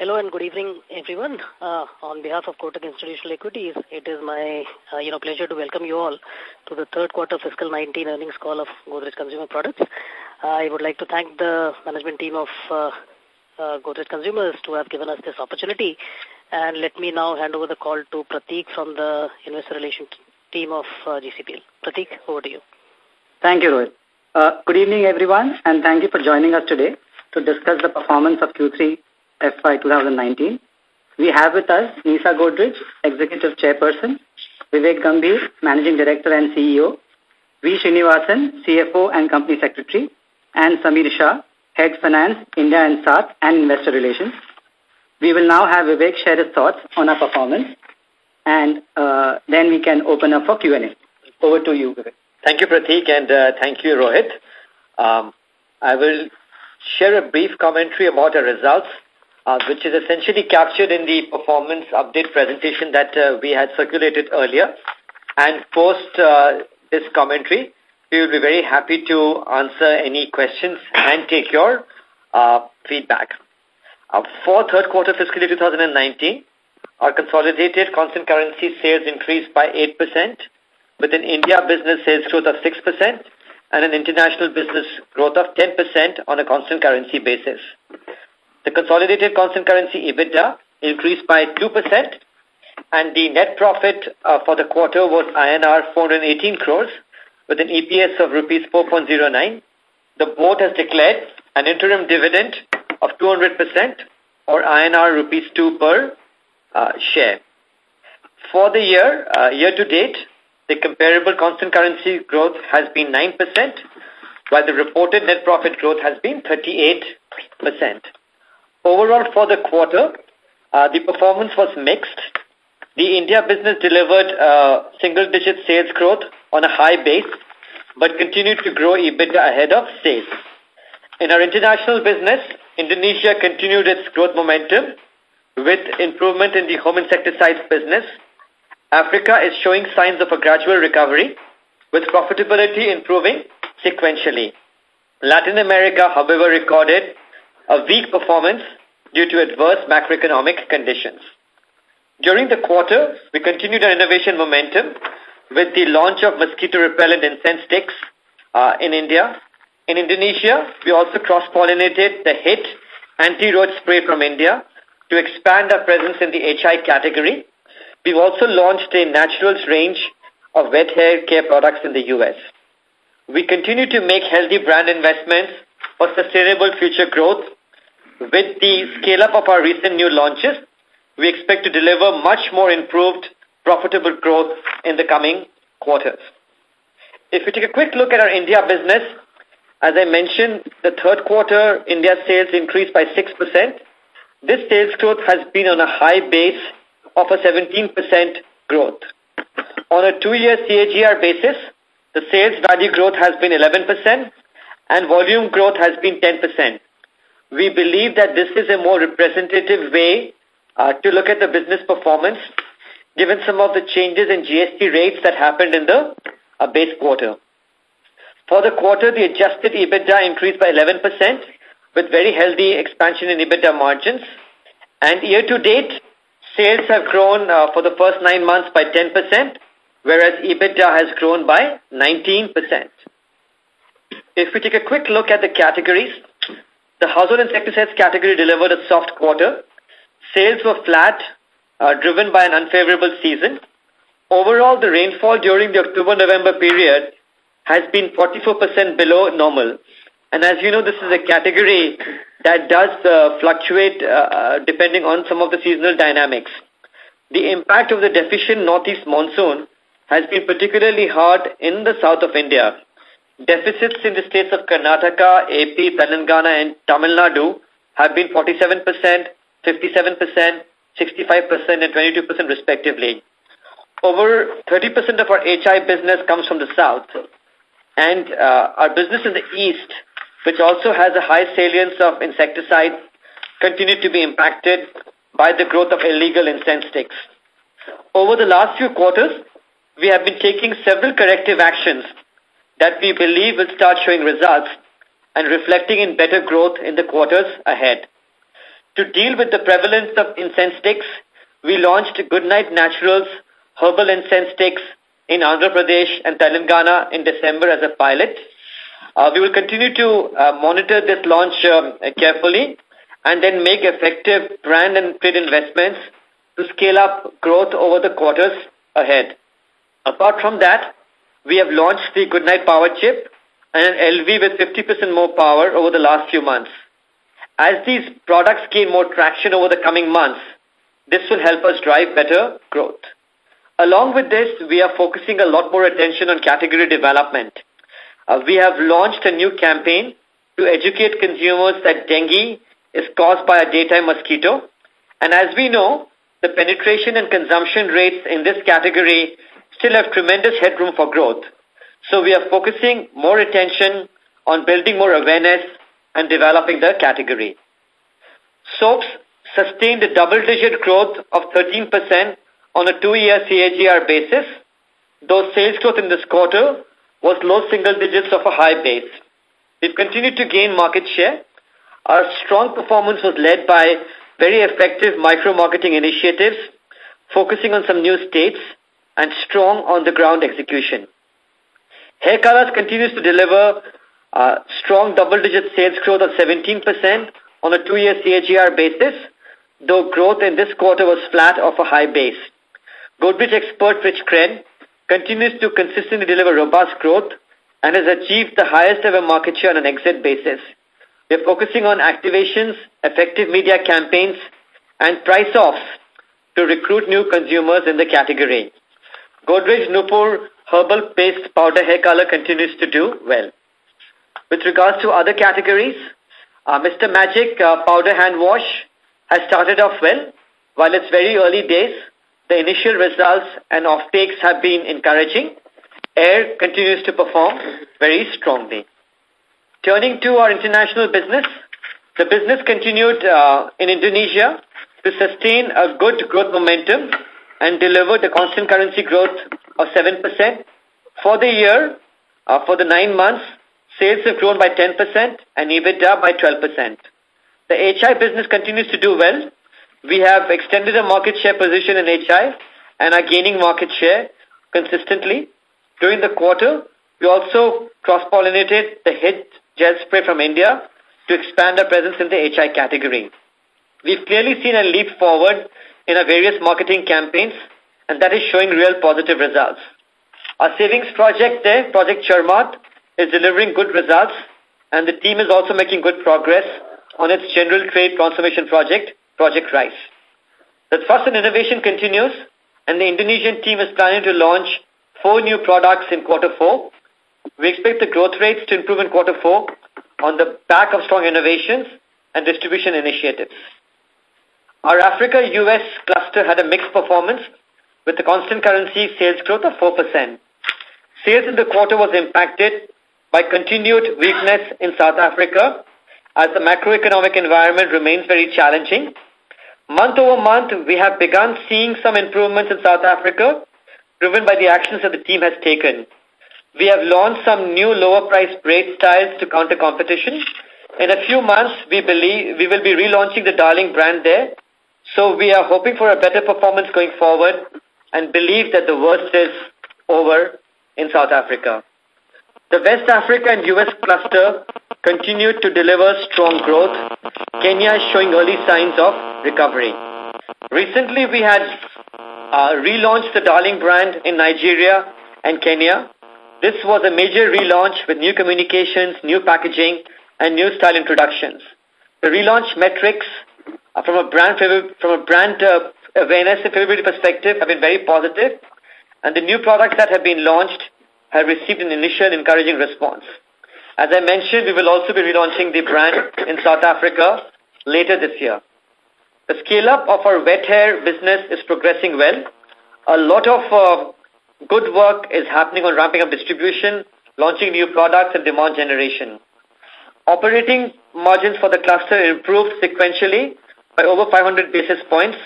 Hello and good evening, everyone. Uh, on behalf of Kotak Institutional Equities, it is my uh, you know pleasure to welcome you all to the third quarter fiscal 19 earnings call of Godrej Consumer Products. I would like to thank the management team of uh, uh, Godrej Consumers to have given us this opportunity. And let me now hand over the call to Pratik from the investor relations team of uh, GCPL. Pratik, over to you. Thank you, Rohit. Uh, good evening, everyone, and thank you for joining us today to discuss the performance of Q3 FY 2019. We have with us Nisa Godrej, Executive Chairperson, Vivek Gambhir, Managing Director and CEO, V. Srinivasan, CFO and Company Secretary, and Samir Shah, Head Finance, India and SAT and Investor Relations. We will now have Vivek share his thoughts on our performance and uh, then we can open up for Q&A. Over to you, Vivek. Thank you, Pratik, and uh, thank you, Rohit. Um, I will share a brief commentary about our results uh, which is essentially captured in the performance update presentation that uh, we had circulated earlier. And post uh, this commentary, we will be very happy to answer any questions and take your uh, feedback. Uh, for third quarter fiscal year 2019, our consolidated constant currency sales increased by 8%, with an India business sales growth of 6% and an international business growth of 10% on a constant currency basis. The consolidated constant currency EBITDA increased by 2% and the net profit uh, for the quarter was INR 418 crores with an EPS of rupees 4.09. The board has declared an interim dividend of 200% or INR rupees 2 per uh, share. For the year, uh, year to date, the comparable constant currency growth has been 9%, while the reported net profit growth has been 38%. Overall, for the quarter, uh, the performance was mixed. The India business delivered uh, single-digit sales growth on a high base, but continued to grow EBITDA ahead of sales. In our international business, Indonesia continued its growth momentum with improvement in the home insecticides business. Africa is showing signs of a gradual recovery, with profitability improving sequentially. Latin America, however, recorded a weak performance due to adverse macroeconomic conditions. During the quarter, we continued our innovation momentum with the launch of mosquito repellent incense sticks uh, in India. In Indonesia, we also cross-pollinated the HIT anti-roach spray from India to expand our presence in the HI category. We've also launched a naturals range of wet hair care products in the U.S. We continue to make healthy brand investments for sustainable future growth with the scale-up of our recent new launches, we expect to deliver much more improved, profitable growth in the coming quarters. If we take a quick look at our India business, as I mentioned, the third quarter India sales increased by 6%. This sales growth has been on a high base of a 17% growth. On a two-year CAGR basis, the sales value growth has been 11% and volume growth has been 10%. We believe that this is a more representative way uh, to look at the business performance given some of the changes in GST rates that happened in the uh, base quarter. For the quarter, the adjusted EBITDA increased by 11% with very healthy expansion in EBITDA margins. And year to date, sales have grown uh, for the first nine months by 10%, whereas EBITDA has grown by 19%. If we take a quick look at the categories, the household insecticides category delivered a soft quarter. Sales were flat, uh, driven by an unfavorable season. Overall, the rainfall during the October-November period has been 44% below normal. And as you know, this is a category that does uh, fluctuate uh, uh, depending on some of the seasonal dynamics. The impact of the deficient northeast monsoon has been particularly hard in the south of India. Deficits in the states of Karnataka, AP, Telangana and Tamil Nadu have been 47%, 57%, 65% and 22% respectively. Over 30% of our HI business comes from the south and uh, our business in the east, which also has a high salience of insecticides, continued to be impacted by the growth of illegal incense sticks. Over the last few quarters, we have been taking several corrective actions that we believe will start showing results and reflecting in better growth in the quarters ahead. To deal with the prevalence of incense sticks, we launched Goodnight Naturals Herbal Incense Sticks in Andhra Pradesh and Telangana in December as a pilot. Uh, we will continue to uh, monitor this launch um, carefully and then make effective brand and trade investments to scale up growth over the quarters ahead. Apart from that, we have launched the Goodnight Power Chip and an LV with 50% more power over the last few months. As these products gain more traction over the coming months, this will help us drive better growth. Along with this, we are focusing a lot more attention on category development. Uh, we have launched a new campaign to educate consumers that dengue is caused by a daytime mosquito. And as we know, the penetration and consumption rates in this category still have tremendous headroom for growth. So we are focusing more attention on building more awareness and developing the category. Soaps sustained a double-digit growth of 13% on a two-year CAGR basis, though sales growth in this quarter was low single digits of a high base. We've continued to gain market share. Our strong performance was led by very effective micro-marketing initiatives, focusing on some new states and strong on-the-ground execution. Hair Colors continues to deliver uh, strong double-digit sales growth of 17% on a two-year CAGR basis, though growth in this quarter was flat off a high base. Godrej Expert Rich Creme continues to consistently deliver robust growth and has achieved the highest ever market share on an exit basis. We are focusing on activations, effective media campaigns, and price-offs to recruit new consumers in the category. Godrej Nupur Herbal Paste Powder Hair Color continues to do well. With regards to other categories, uh, Mr. Magic uh, Powder Hand Wash has started off well. While it's very early days, the initial results and offtakes have been encouraging. Aer continues to perform very strongly. Turning to our international business, the business continued uh, in Indonesia to sustain a good growth momentum and delivered a constant currency growth of 7%. For the year, uh, for the nine months, sales have grown by 10% and EBITDA by 12%. The HI business continues to do well we have extended a market share position in HI and are gaining market share consistently. During the quarter, we also cross-pollinated the HIT gel spray from India to expand our presence in the HI category. We've clearly seen a leap forward in our various marketing campaigns, and that is showing real positive results. Our savings project there, Project Charmat, is delivering good results, and the team is also making good progress on its general trade transformation project, Project Rice. The thrust in innovation continues, and the Indonesian team is planning to launch four new products in quarter four. We expect the growth rates to improve in quarter four on the back of strong innovations and distribution initiatives. Our Africa-US cluster had a mixed performance with a constant currency sales growth of 4%. Sales in the quarter was impacted by continued weakness in South Africa as the macroeconomic environment remains very challenging Month over month, we have begun seeing some improvements in South Africa, driven by the actions that the team has taken. We have launched some new lower price braid styles to counter competition. In a few months, we believe we will be relaunching the Darling brand there. So we are hoping for a better performance going forward and believe that the worst is over in South Africa. The West Africa and US cluster continued to deliver strong growth. Kenya is showing early signs of recovery. Recently, we had uh, relaunched the Darling brand in Nigeria and Kenya. This was a major relaunch with new communications, new packaging, and new style introductions. The relaunch metrics uh, from a brand from a brand uh, awareness and favorability perspective have been very positive, and the new products that have been launched have received an initial encouraging response. As I mentioned, we will also be relaunching the brand in South Africa later this year. The scale-up of our wet hair business is progressing well. A lot of uh, good work is happening on ramping up distribution, launching new products and demand generation. Operating margins for the cluster improved sequentially by over 500 basis points.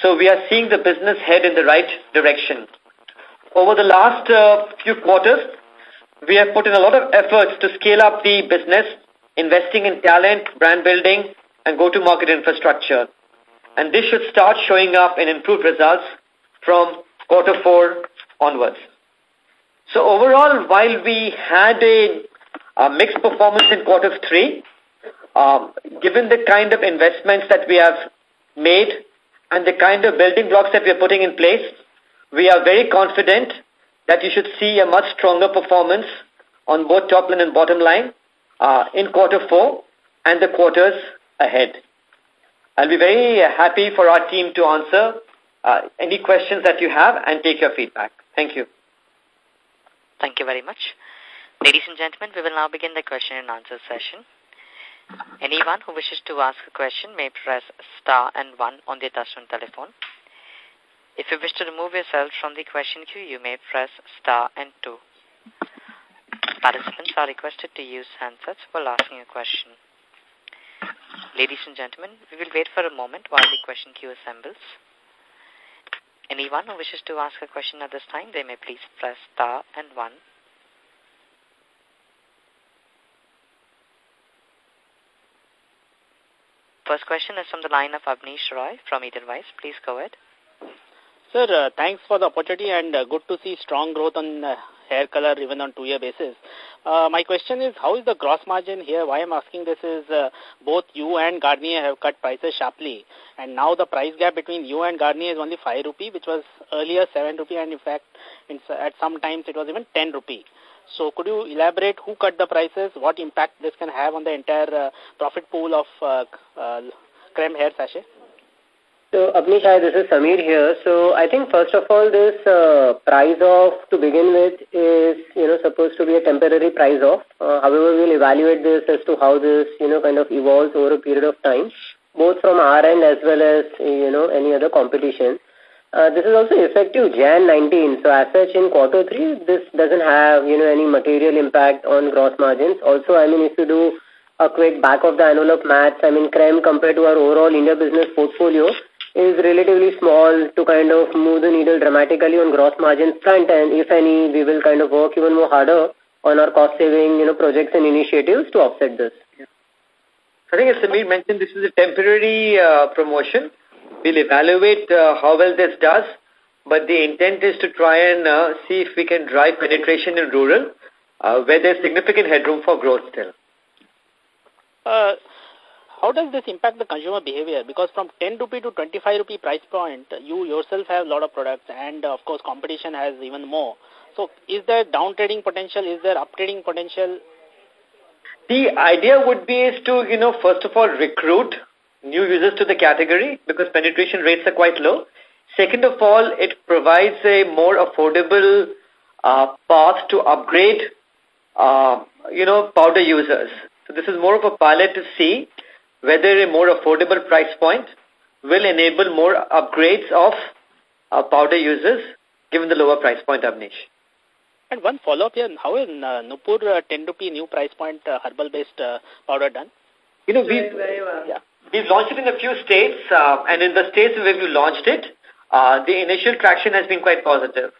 So we are seeing the business head in the right direction. Over the last uh, few quarters, we have put in a lot of efforts to scale up the business, investing in talent, brand building, and go-to-market infrastructure. And this should start showing up in improved results from quarter four onwards. So overall, while we had a, a mixed performance in quarter three, um, given the kind of investments that we have made and the kind of building blocks that we are putting in place, we are very confident that you should see a much stronger performance on both top line and bottom line uh, in quarter four and the quarters ahead. I'll be very happy for our team to answer uh, any questions that you have and take your feedback. Thank you. Thank you very much. Ladies and gentlemen, we will now begin the question and answer session. Anyone who wishes to ask a question may press star and one on their touchtone telephone. If you wish to remove yourself from the question queue, you may press star and two. Participants are requested to use handsets while asking a question. Ladies and gentlemen, we will wait for a moment while the question queue assembles. Anyone who wishes to ask a question at this time, they may please press star and one. First question is from the line of Abneesh Roy from Edelweiss. Please go ahead. Sir, uh, thanks for the opportunity and uh, good to see strong growth on uh, hair color even on two-year basis. My question is, how is the gross margin here? Why I'm asking this is both you and Garnier have cut prices sharply, and now the price gap between you and Garnier is only 5 rupee, which was earlier 7 rupee, and in fact, in, at some times it was even 10 rupee. So could you elaborate who cut the prices, what impact this can have on the entire uh, profit pool of uh, uh, creme hair sachet? So, Abneesh, hi, this is Samir here. So, I think first of all, this uh, price off to begin with is, you know, supposed to be a temporary price off. However, we'll evaluate this as to how this, you know, kind of evolves over a period of time, both from our end as well as, you know, any other competition. Uh, this is also effective Jan 19. So, as such, in quarter three, this doesn't have, you know, any material impact on gross margins. Also, I mean, if you do a quick back of the envelope maths, I mean, creme compared to our overall India business portfolio, is relatively small to kind of move the needle dramatically on gross margins front and if any we will kind of work even more harder on our cost saving you know projects and initiatives to offset this. I think as Samir mentioned this is a temporary uh, promotion. We'll evaluate uh, how well this does but the intent is to try and uh, see if we can drive penetration in rural uh, where there's significant headroom for growth still. Uh, how does this impact the consumer behavior? Because from 10 rupee to 25 rupee price point, you yourself have a lot of products and of course competition has even more. So is there down trading potential? Is there up trading potential? The idea would be is to, you know, first of all recruit new users to the category because penetration rates are quite low. Second of all, it provides a more affordable uh, path to upgrade, uh, you know, powder users. So this is more of a pilot to see whether a more affordable price point will enable more upgrades of uh, powder users given the lower price point, Abneesh. And one follow-up here, how is uh, Nupur uh, 10 rupee new price point uh, herbal-based uh, powder done? You know, we've, well. yeah, we've launched it in a few states, uh, and in the states where we launched it, uh, the initial traction has been quite positive.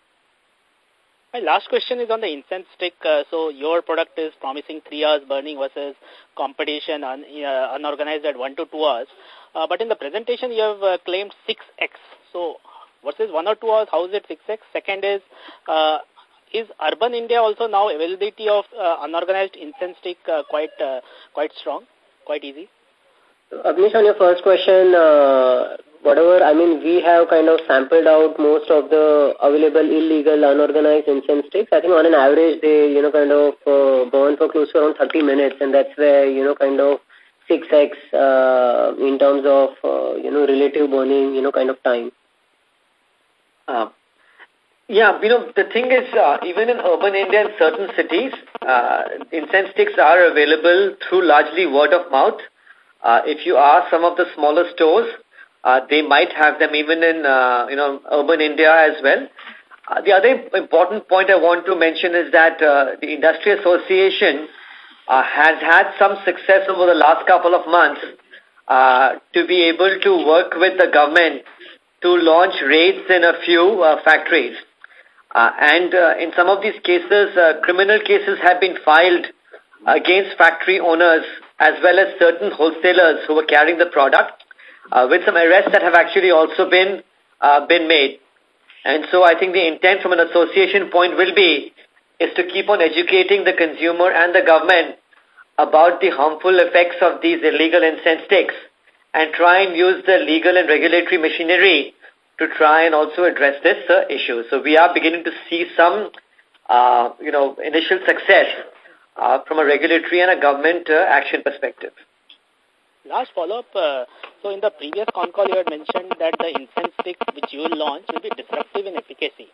My last question is on the incense stick. Uh, so your product is promising three hours burning versus competition un, uh, unorganized at one to two hours. Uh, but in the presentation, you have uh, claimed 6x. So versus one or two hours, how is it 6x? Second is, uh, is urban India also now availability of uh, unorganized incense stick uh, quite uh, quite strong, quite easy? Abneesh, on your first question, uh, whatever, I mean, we have kind of sampled out most of the available illegal, unorganized incense sticks. I think on an average, they, you know, kind of uh, burn for close to around 30 minutes, and that's where, you know, kind of 6x uh, in terms of, uh, you know, relative burning, you know, kind of time. Uh, yeah, you know, the thing is, uh, even in urban India and certain cities, uh, incense sticks are available through largely word of mouth. Uh, if you ask some of the smaller stores, uh, they might have them even in, uh, you know, urban India as well. Uh, the other important point I want to mention is that uh, the Industry Association uh, has had some success over the last couple of months uh, to be able to work with the government to launch raids in a few uh, factories. Uh, and uh, in some of these cases, uh, criminal cases have been filed against factory owners as well as certain wholesalers who were carrying the product, uh, with some arrests that have actually also been uh, been made. And so I think the intent from an association point will be is to keep on educating the consumer and the government about the harmful effects of these illegal incense sticks and try and use the legal and regulatory machinery to try and also address this uh, issue. So we are beginning to see some, uh, you know, initial success uh, from a regulatory and a government uh, action perspective. Last follow-up. Uh, so in the previous con call, you had mentioned that the incense stick which you will launch will be disruptive in efficacy.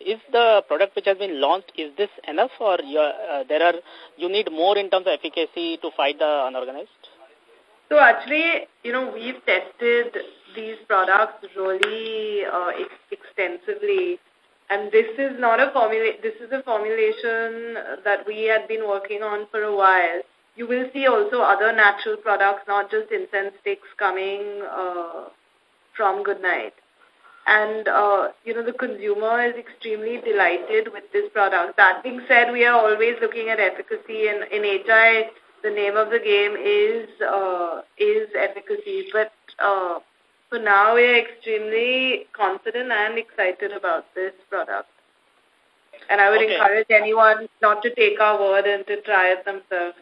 Is the product which has been launched, is this enough or uh, there are you need more in terms of efficacy to fight the unorganized? So actually, you know, we've tested these products really uh, ex extensively. And this is not a formula, this is a formulation that we had been working on for a while. You will see also other natural products, not just incense sticks coming uh, from Goodnight. And, uh, you know, the consumer is extremely delighted with this product. That being said, we are always looking at efficacy. And in HI, the name of the game is uh, is efficacy. But uh, for now, we are extremely confident and excited about this product. And I would okay. encourage anyone not to take our word and to try it themselves.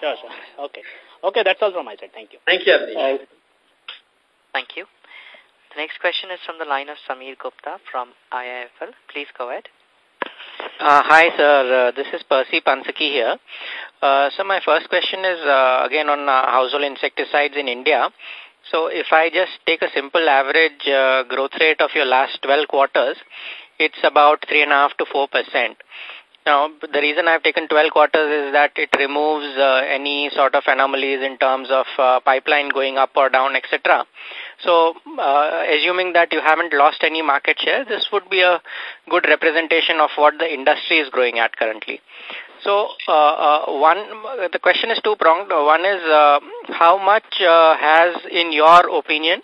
Sure, sure. Okay. Okay, that's all from my side. Thank you. Thank you, Thanks. Thank you. The next question is from the line of Samir Gupta from IIFL. Please go ahead. Uh, hi, sir. Uh, this is Percy Panthaki here. Uh, so my first question is uh, again on uh, household insecticides in India. So if I just take a simple average uh, growth rate of your last 12 quarters, it's about 3.5 to 4%. Now, the reason I've taken 12 quarters is that it removes uh, any sort of anomalies in terms of uh, pipeline going up or down, etc. So, uh, assuming that you haven't lost any market share, this would be a good representation of what the industry is growing at currently. So, uh, uh, one, the question is two-pronged. One is, uh, how much uh, has, in your opinion,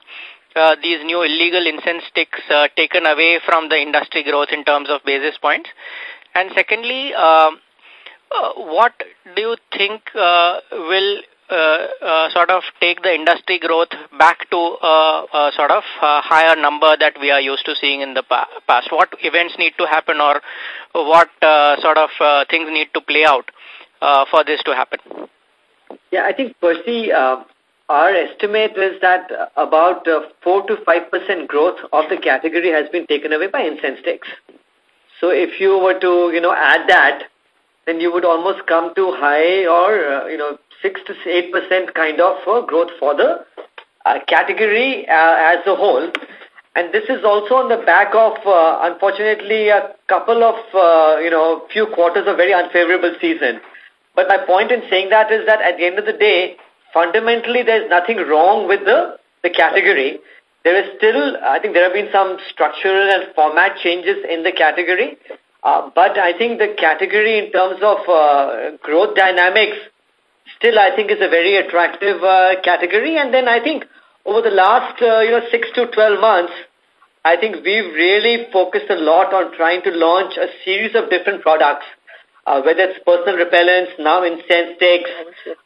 uh, these new illegal incense sticks uh, taken away from the industry growth in terms of basis points? And secondly, uh, uh, what do you think uh, will sort of take the industry growth back to a, a sort of a higher number that we are used to seeing in the past? What events need to happen or what uh, sort of uh, things need to play out uh, for this to happen? Yeah, I think, Percy, uh, our estimate is that about uh, 4 to 5% growth of the category has been taken away by incense sticks. So if you were to, you know, add that, then you would almost come to high or, uh, you know, 6 to 8% kind of uh, growth for the uh, category uh, as a whole. And this is also on the back of, uh, unfortunately, a couple of, uh, you know, few quarters of very unfavorable season. But my point in saying that is that at the end of the day, fundamentally there's nothing wrong with the, the category. There is still, I think there have been some structural and format changes in the category. Uh, but I think the category in terms of uh, growth dynamics still I think is a very attractive uh, category. And then I think over the last, uh, you know, 6 to 12 months, I think we've really focused a lot on trying to launch a series of different products, uh, whether it's personal repellents, now incense sticks,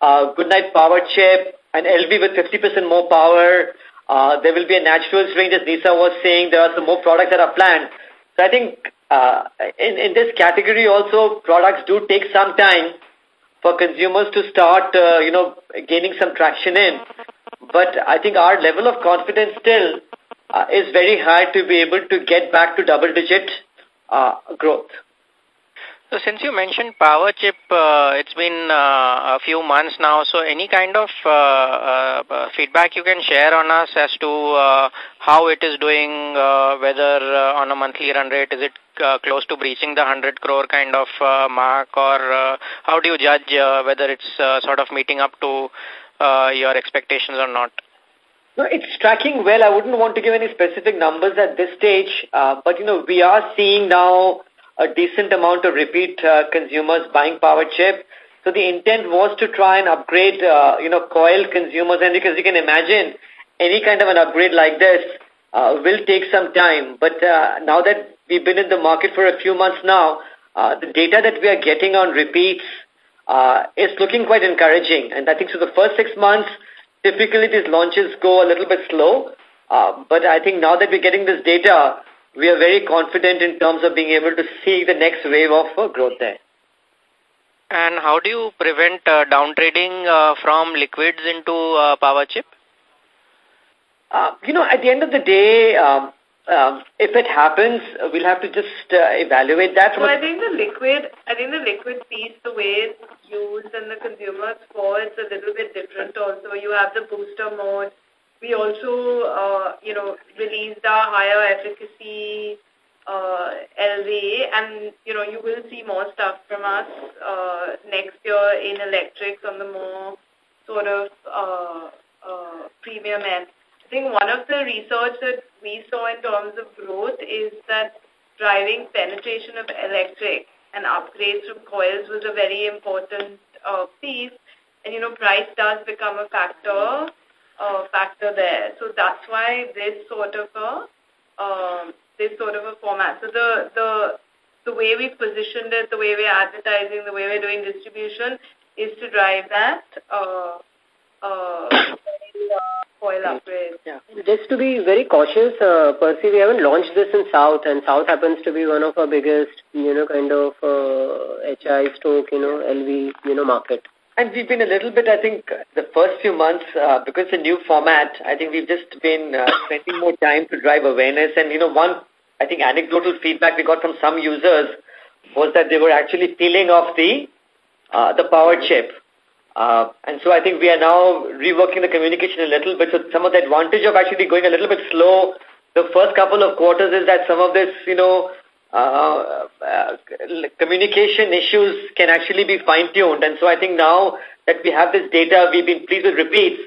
uh, Goodnight Power Chip, an LV with 50% more power. Uh, there will be a natural range, as Nisa was saying. There are some more products that are planned. So I think uh, in, in this category also, products do take some time for consumers to start, uh, you know, gaining some traction in. But I think our level of confidence still uh, is very high to be able to get back to double-digit uh, growth. So since you mentioned power chip, uh, it's been uh, a few months now. So any kind of uh, uh, feedback you can share on us as to uh, how it is doing, uh, whether on a monthly run rate, is it close to breaching the 100 crore kind of mark or how do you judge whether it's sort of meeting up to your expectations or not? No, it's tracking well. I wouldn't want to give any specific numbers at this stage, but you know, we are seeing now a decent amount of repeat uh, consumers buying power chip. So the intent was to try and upgrade, uh, you know, coil consumers. And because you can imagine, any kind of an upgrade like this uh, will take some time. But uh, now that we've been in the market for a few months now, uh, the data that we are getting on repeats uh, it's looking quite encouraging. And I think so the first six months, typically these launches go a little bit slow. Uh, but I think now that we're getting this data, we are very confident in terms of being able to see the next wave of uh, growth there. And how do you prevent uh, downtrading uh, from liquids into uh, power chip? Uh, you know, at the end of the day, um, um, if it happens, we'll have to just uh, evaluate that. So I think the liquid, I think the liquid piece, the way it's used and the consumer's for, it's a little bit different also. You have the booster mode. We also, uh, you know, released our higher efficacy uh, LV and, you know, you will see more stuff from us uh, next year in electrics on the more sort of uh, uh, premium end. I think one of the research that we saw in terms of growth is that driving penetration of electric and upgrades from coils was a very important uh, piece. And, you know, price does become a factor uh, factor there. So that's why this sort of a um, this sort of a format. So the the the way we've positioned it, the way we're advertising, the way we're doing distribution is to drive that uh, uh, coil upgrade. Yeah. Just to be very cautious, uh, Percy, we haven't launched this in South, and South happens to be one of our biggest, you know, kind of uh, HI stroke, you know, LV, you know, market. And we've been a little bit, I think, the first few months, uh, because it's a new format, I think we've just been uh, spending more time to drive awareness. And, you know, one, I think, anecdotal feedback we got from some users was that they were actually peeling off the, uh, the power chip. Uh, and so I think we are now reworking the communication a little bit. So some of the advantage of actually going a little bit slow the first couple of quarters is that some of this, you know, uh, uh, communication issues can actually be fine-tuned. And so I think now that we have this data, we've been pleased with repeats.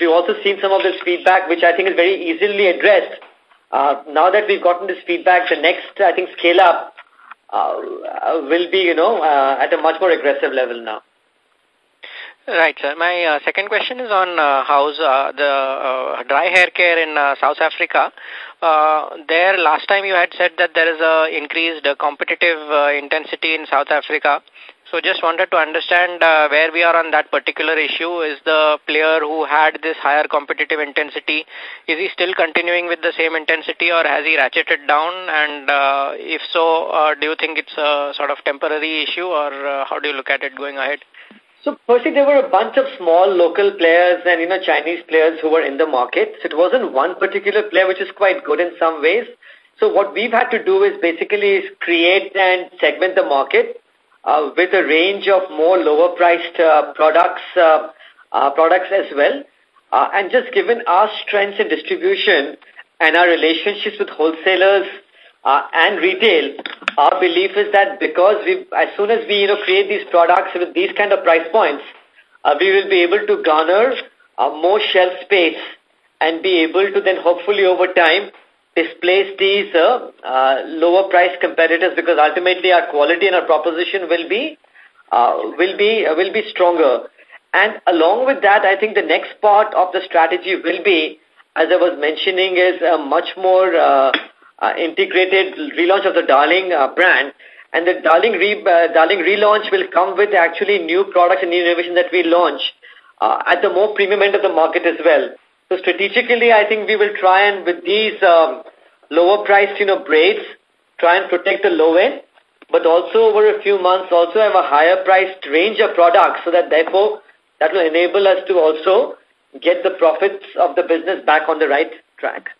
We've also seen some of this feedback, which I think is very easily addressed. Uh, now that we've gotten this feedback, the next, I think, scale up uh, will be, you know, uh, at a much more aggressive level now. Right, sir. My uh, second question is on uh, how's uh, the uh, dry hair care in uh, South Africa. Uh, there, last time you had said that there is a increased uh, competitive uh, intensity in South Africa. So just wanted to understand uh, where we are on that particular issue. Is the player who had this higher competitive intensity, is he still continuing with the same intensity or has he ratcheted down? And uh, if so, uh, do you think it's a sort of temporary issue or uh, how do you look at it going ahead? So, firstly, there were a bunch of small local players and, you know, Chinese players who were in the market. So, it wasn't one particular player, which is quite good in some ways. So, what we've had to do is basically is create and segment the market uh, with a range of more lower-priced uh, products, uh, uh, products as well. Uh, and just given our strengths in distribution and our relationships with wholesalers uh, and retail, our belief is that because we, as soon as we, you know, create these products with these kind of price points, uh, we will be able to garner uh, more shelf space and be able to then hopefully over time displace these uh, uh, lower price competitors because ultimately our quality and our proposition will be uh, will be uh, will be stronger. And along with that, I think the next part of the strategy will be, as I was mentioning, is a much more uh, uh, integrated relaunch of the Darling uh, brand. And the Darling, re, uh, Darling relaunch will come with actually new products and new innovation that we launch uh, at the more premium end of the market as well. So strategically, I think we will try and with these um, lower priced, you know, braids, try and protect the low end, but also over a few months also have a higher priced range of products so that therefore that will enable us to also get the profits of the business back on the right track.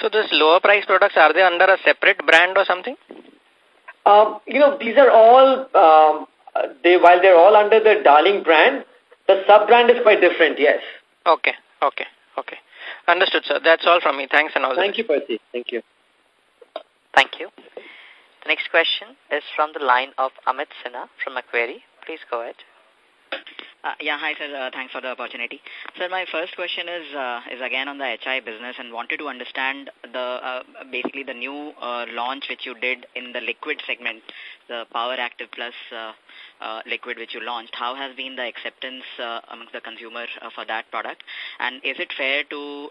So these lower price products, are they under a separate brand or something? Um, you know, these are all, um, they while they're all under the Darling brand, the sub-brand is quite different, yes. Okay, okay, okay. Understood, sir. That's all from me. Thanks and all Thank you, Percy. Thank you. Thank you. The next question is from the line of Amit Sinha from Macquarie. Please go ahead. Uh, yeah, hi sir. Uh, thanks for the opportunity. Sir, my first question is uh, is again on the HI business and wanted to understand the uh, basically the new uh, launch which you did in the liquid segment, the Power Active Plus uh, liquid which you launched. How has been the acceptance amongst the consumer for that product? And is it fair to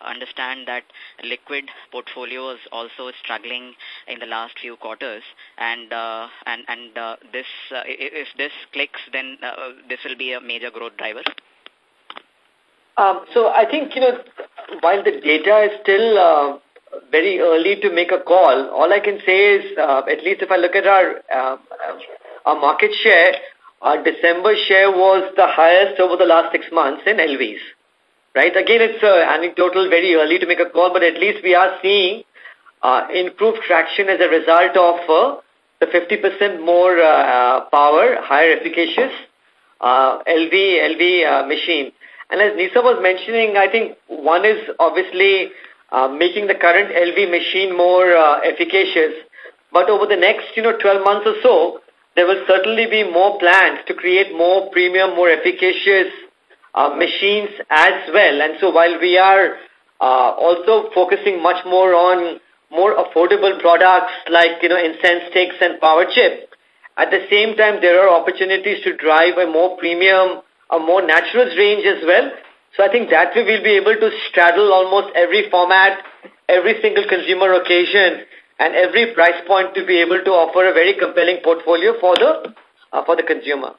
understand that liquid portfolio is also struggling in the last few quarters? And and and this if this clicks, then this will be a major growth driver? Um, so I think, you know, while the data is still uh, very early to make a call, all I can say is, uh, at least if I look at our, uh, our market share, our December share was the highest over the last six months in LVs. Right? Again, it's uh, anecdotal, very early to make a call, but at least we are seeing uh, improved traction as a result of uh, the 50% more uh, power, higher efficacious, uh, LV, LV uh, machine. And as Nisa was mentioning, I think one is obviously uh, making the current LV machine more uh, efficacious. But over the next, you know, 12 months or so, there will certainly be more plans to create more premium, more efficacious uh, machines as well. And so while we are uh, also focusing much more on more affordable products like, you know, incense sticks and power chip, at the same time, there are opportunities to drive a more premium, a more natural range as well. So I think that way we'll be able to straddle almost every format, every single consumer occasion, and every price point to be able to offer a very compelling portfolio for the uh, for the consumer.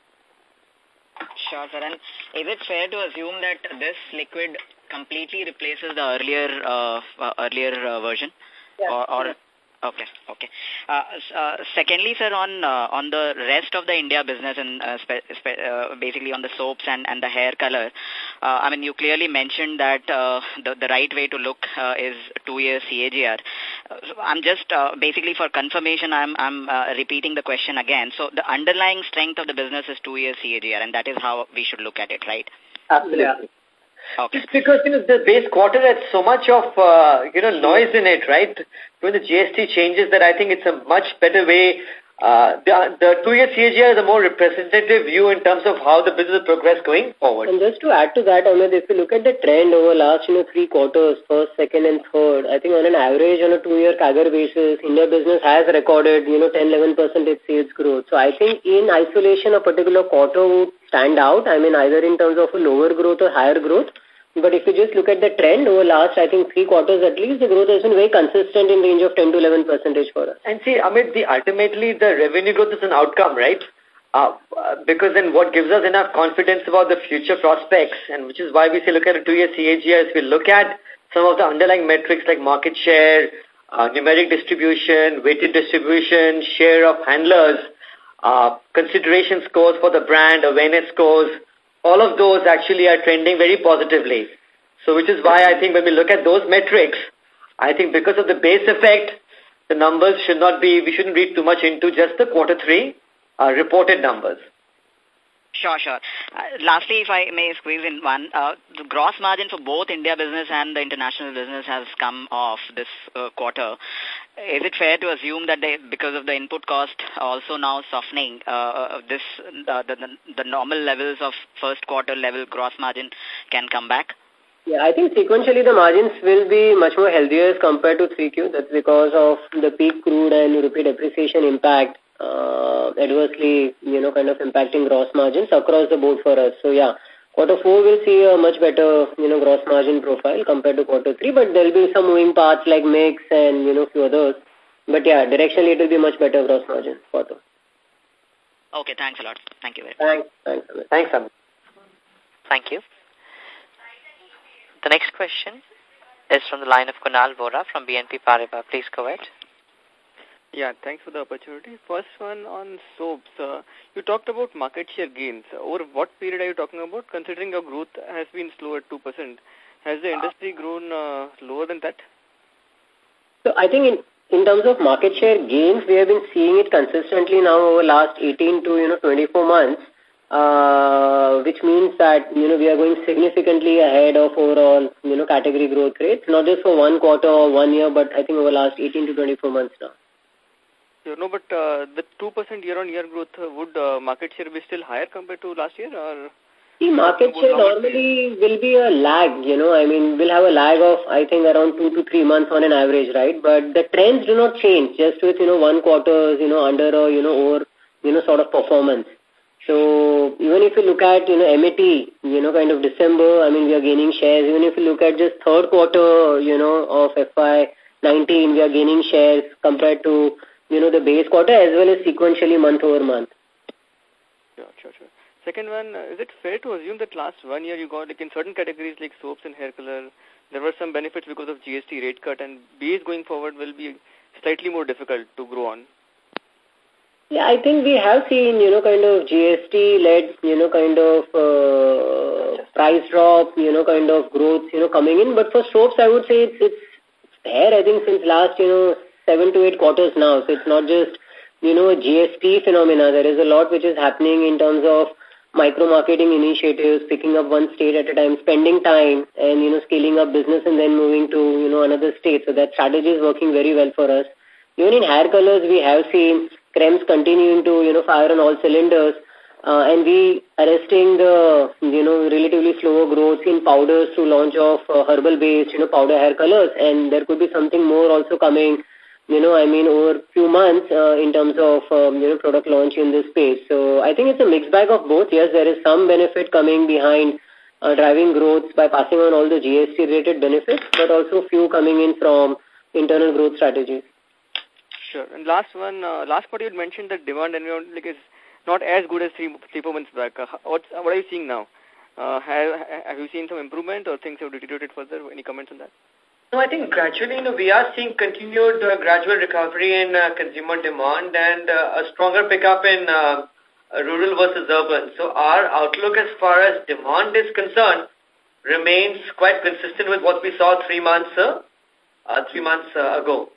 Sure, sir. And is it fair to assume that this liquid completely replaces the earlier uh, uh, earlier uh, version? Yeah. Or, or Okay, okay. Uh, uh, secondly, sir, on uh, on the rest of the India business and uh, uh, basically on the soaps and, and the hair color, uh, I mean, you clearly mentioned that the, the right way to look is two years CAGR. So I'm just basically for confirmation, I'm, I'm repeating the question again. So the underlying strength of the business is two years CAGR, and that is how we should look at it, right? Absolutely. Okay. Just because, you know, the base quarter had so much of, uh, you know, noise in it, right? When the GST changes that I think it's a much better way. Uh, the, the two-year CAGR is a more representative view in terms of how the business progress going forward. And just to add to that, Amit, if you look at the trend over last, you know, three quarters, first, second, and third, I think on an average on a two-year CAGR basis, India business has recorded, you know, 10-11% its sales growth. So I think in isolation, a particular quarter would stand out. I mean, either in terms of a lower growth or higher growth. But if you just look at the trend over last, I think three quarters at least, the growth has been very consistent in range of 10 to 11 percentage for us. And see, Amit, the, ultimately the revenue growth is an outcome, right? Uh, because then what gives us enough confidence about the future prospects, and which is why we say look at a two-year CAGR, is we look at some of the underlying metrics like market share, uh, numeric distribution, weighted distribution, share of handlers, uh, consideration scores for the brand, awareness scores, all of those actually are trending very positively. So which is why I think when we look at those metrics, I think because of the base effect, the numbers should not be, we shouldn't read too much into just the quarter three uh, reported numbers. Sure, sure. Uh, lastly, if I may squeeze in one, uh, the gross margin for both India business and the international business has come off this uh, quarter. Is it fair to assume that they, because of the input cost also now softening, uh, this uh, the, the, the normal levels of first quarter level gross margin can come back? Yeah, I think sequentially the margins will be much more healthier as compared to 3Q. That's because of the peak crude and rupee depreciation impact uh, adversely, you know, kind of impacting gross margins across the board for us. So, yeah, quarter four will see a much better, you know, gross margin profile compared to quarter three, but there will be some moving parts like mix and, you know, few others. But, yeah, directionally it will be much better gross margin quarter. Okay, thanks a lot. Thank you very much. Thanks. Thanks, Amit. Thanks, Amit. Thank you. The next question is from the line of Kunal Vora from BNP Paribas. Please go ahead. Yeah, thanks for the opportunity. First one on soaps. You talked about market share gains. Over what period are you talking about, considering your growth has been slow at 2%? Has the industry grown uh, lower than that? So I think in, in terms of market share gains, we have been seeing it consistently now over last 18 to, you know, 24 months, uh, which means that, you know, we are going significantly ahead of overall, you know, category growth rates, not just for one quarter or one year, but I think over last 18 to 24 months now. You know, but uh, the 2% year-on-year growth, uh, would uh, market share be still higher compared to last year? or See, market share normally will be a lag, you know. I mean, we'll have a lag of, I think, around two to three months on an average, right? But the trends do not change just with, you know, one quarter, you know, under a, you know, over, you know, sort of performance. So even if you look at, you know, MET, you know, kind of December, I mean, we are gaining shares. Even if you look at just third quarter, you know, of FY19, we are gaining shares compared to, you know, the base quarter as well as sequentially month over month. Sure, sure, sure. Second one, uh, is it fair to assume that last one year you got, like in certain categories like soaps and hair color, there were some benefits because of GST rate cut and base going forward will be slightly more difficult to grow on? Yeah, I think we have seen, you know, kind of GST-led, you know, kind of uh, price drop, you know, kind of growth, you know, coming in. But for soaps, I would say it's, it's there, I think, since last, you know, seven to eight quarters now. So it's not just, you know, a GST phenomena. There is a lot which is happening in terms of micro-marketing initiatives, picking up one state at a time, spending time and, you know, scaling up business and then moving to, you know, another state. So that strategy is working very well for us. Even in hair colors, we have seen creams continuing to, you know, fire on all cylinders. Uh, and we arresting the, you know, relatively slower growth in powders through launch of uh, herbal-based, you know, powder hair colors. And there could be something more also coming you know, I mean, over few months uh, in terms of, um, you know, product launch in this space. So I think it's a mixed bag of both. Yes, there is some benefit coming behind uh, driving growth by passing on all the GST-related benefits, but also few coming in from internal growth strategies. Sure. And last one, uh, last quarter you mentioned that demand environment like, is not as good as three, three four months back. Uh, what are you seeing now? Uh, have, have you seen some improvement or things have deteriorated further? Any comments on that? No, I think gradually, you know, we are seeing continued uh, gradual recovery in uh, consumer demand and uh, a stronger pickup in uh, rural versus urban. So our outlook as far as demand is concerned remains quite consistent with what we saw three months, uh, uh, three months uh, ago.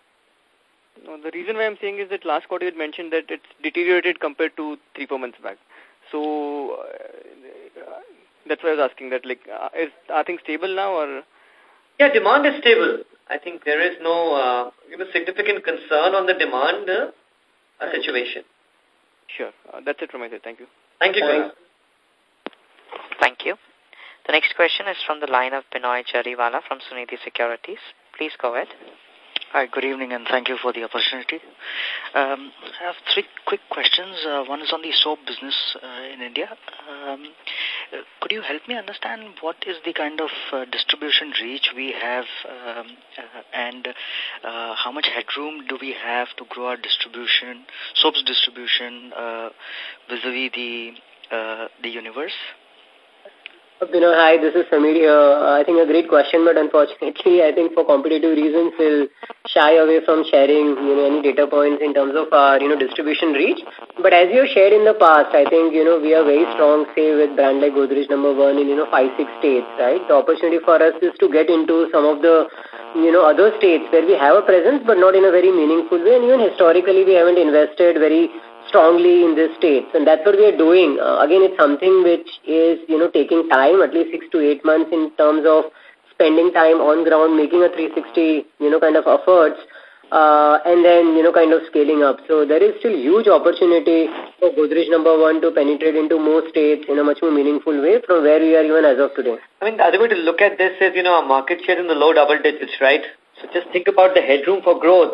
No, the reason why I'm saying is that last quarter you mentioned that it's deteriorated compared to three, four months back. So uh, that's why I was asking that, like, uh, is, are things stable now or... Yeah, demand is stable. I think there is no uh, you know, significant concern on the demand uh, situation. Sure. Uh, that's it from my side. Thank you. Thank you. Thanks. Thank you. The next question is from the line of Binoy Jariwala from Sunidhi Securities. Please go ahead. Hi, good evening and thank you for the opportunity. Um, I have three quick questions. Uh, one is on the soap business uh, in India. Um, could you help me understand what is the kind of uh, distribution reach we have um, uh, and uh, how much headroom do we have to grow our distribution, soaps distribution uh, vis-a-vis -vis the, uh, the universe? You know, hi, this is Samir here. Uh, I think a great question, but unfortunately, I think for competitive reasons, we'll shy away from sharing, you know, any data points in terms of our, you know, distribution reach. But as you have shared in the past, I think, you know, we are very strong, say, with brand like Godrej number one in, you know, five, six states, right? The opportunity for us is to get into some of the, you know, other states where we have a presence, but not in a very meaningful way. And even historically, we haven't invested very strongly in this states. And that's what we are doing. Uh, again, it's something which is, you know, taking time, at least six to eight months in terms of spending time on ground, making a 360, you know, kind of efforts, uh, and then, you know, kind of scaling up. So there is still huge opportunity for Godrej number one to penetrate into more states in a much more meaningful way from where we are even as of today. I mean, the other way to look at this is, you know, our market share in the low double digits, right? So just think about the headroom for growth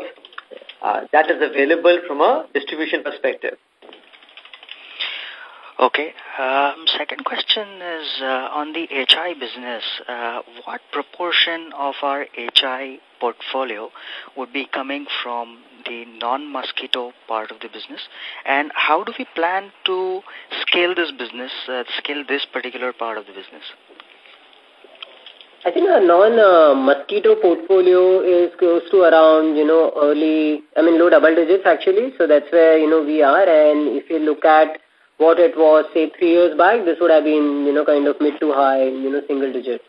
uh, that is available from a distribution perspective. Okay. Um, second question is uh, on the HI business. Uh, what proportion of our HI portfolio would be coming from the non-mosquito part of the business? And how do we plan to scale this business, uh, scale this particular part of the business? I think our non-mosquito portfolio is close to around, you know, early, I mean, low double digits actually. So that's where, you know, we are. And if you look at what it was, say, three years back, this would have been, you know, kind of mid to high, you know, single digit.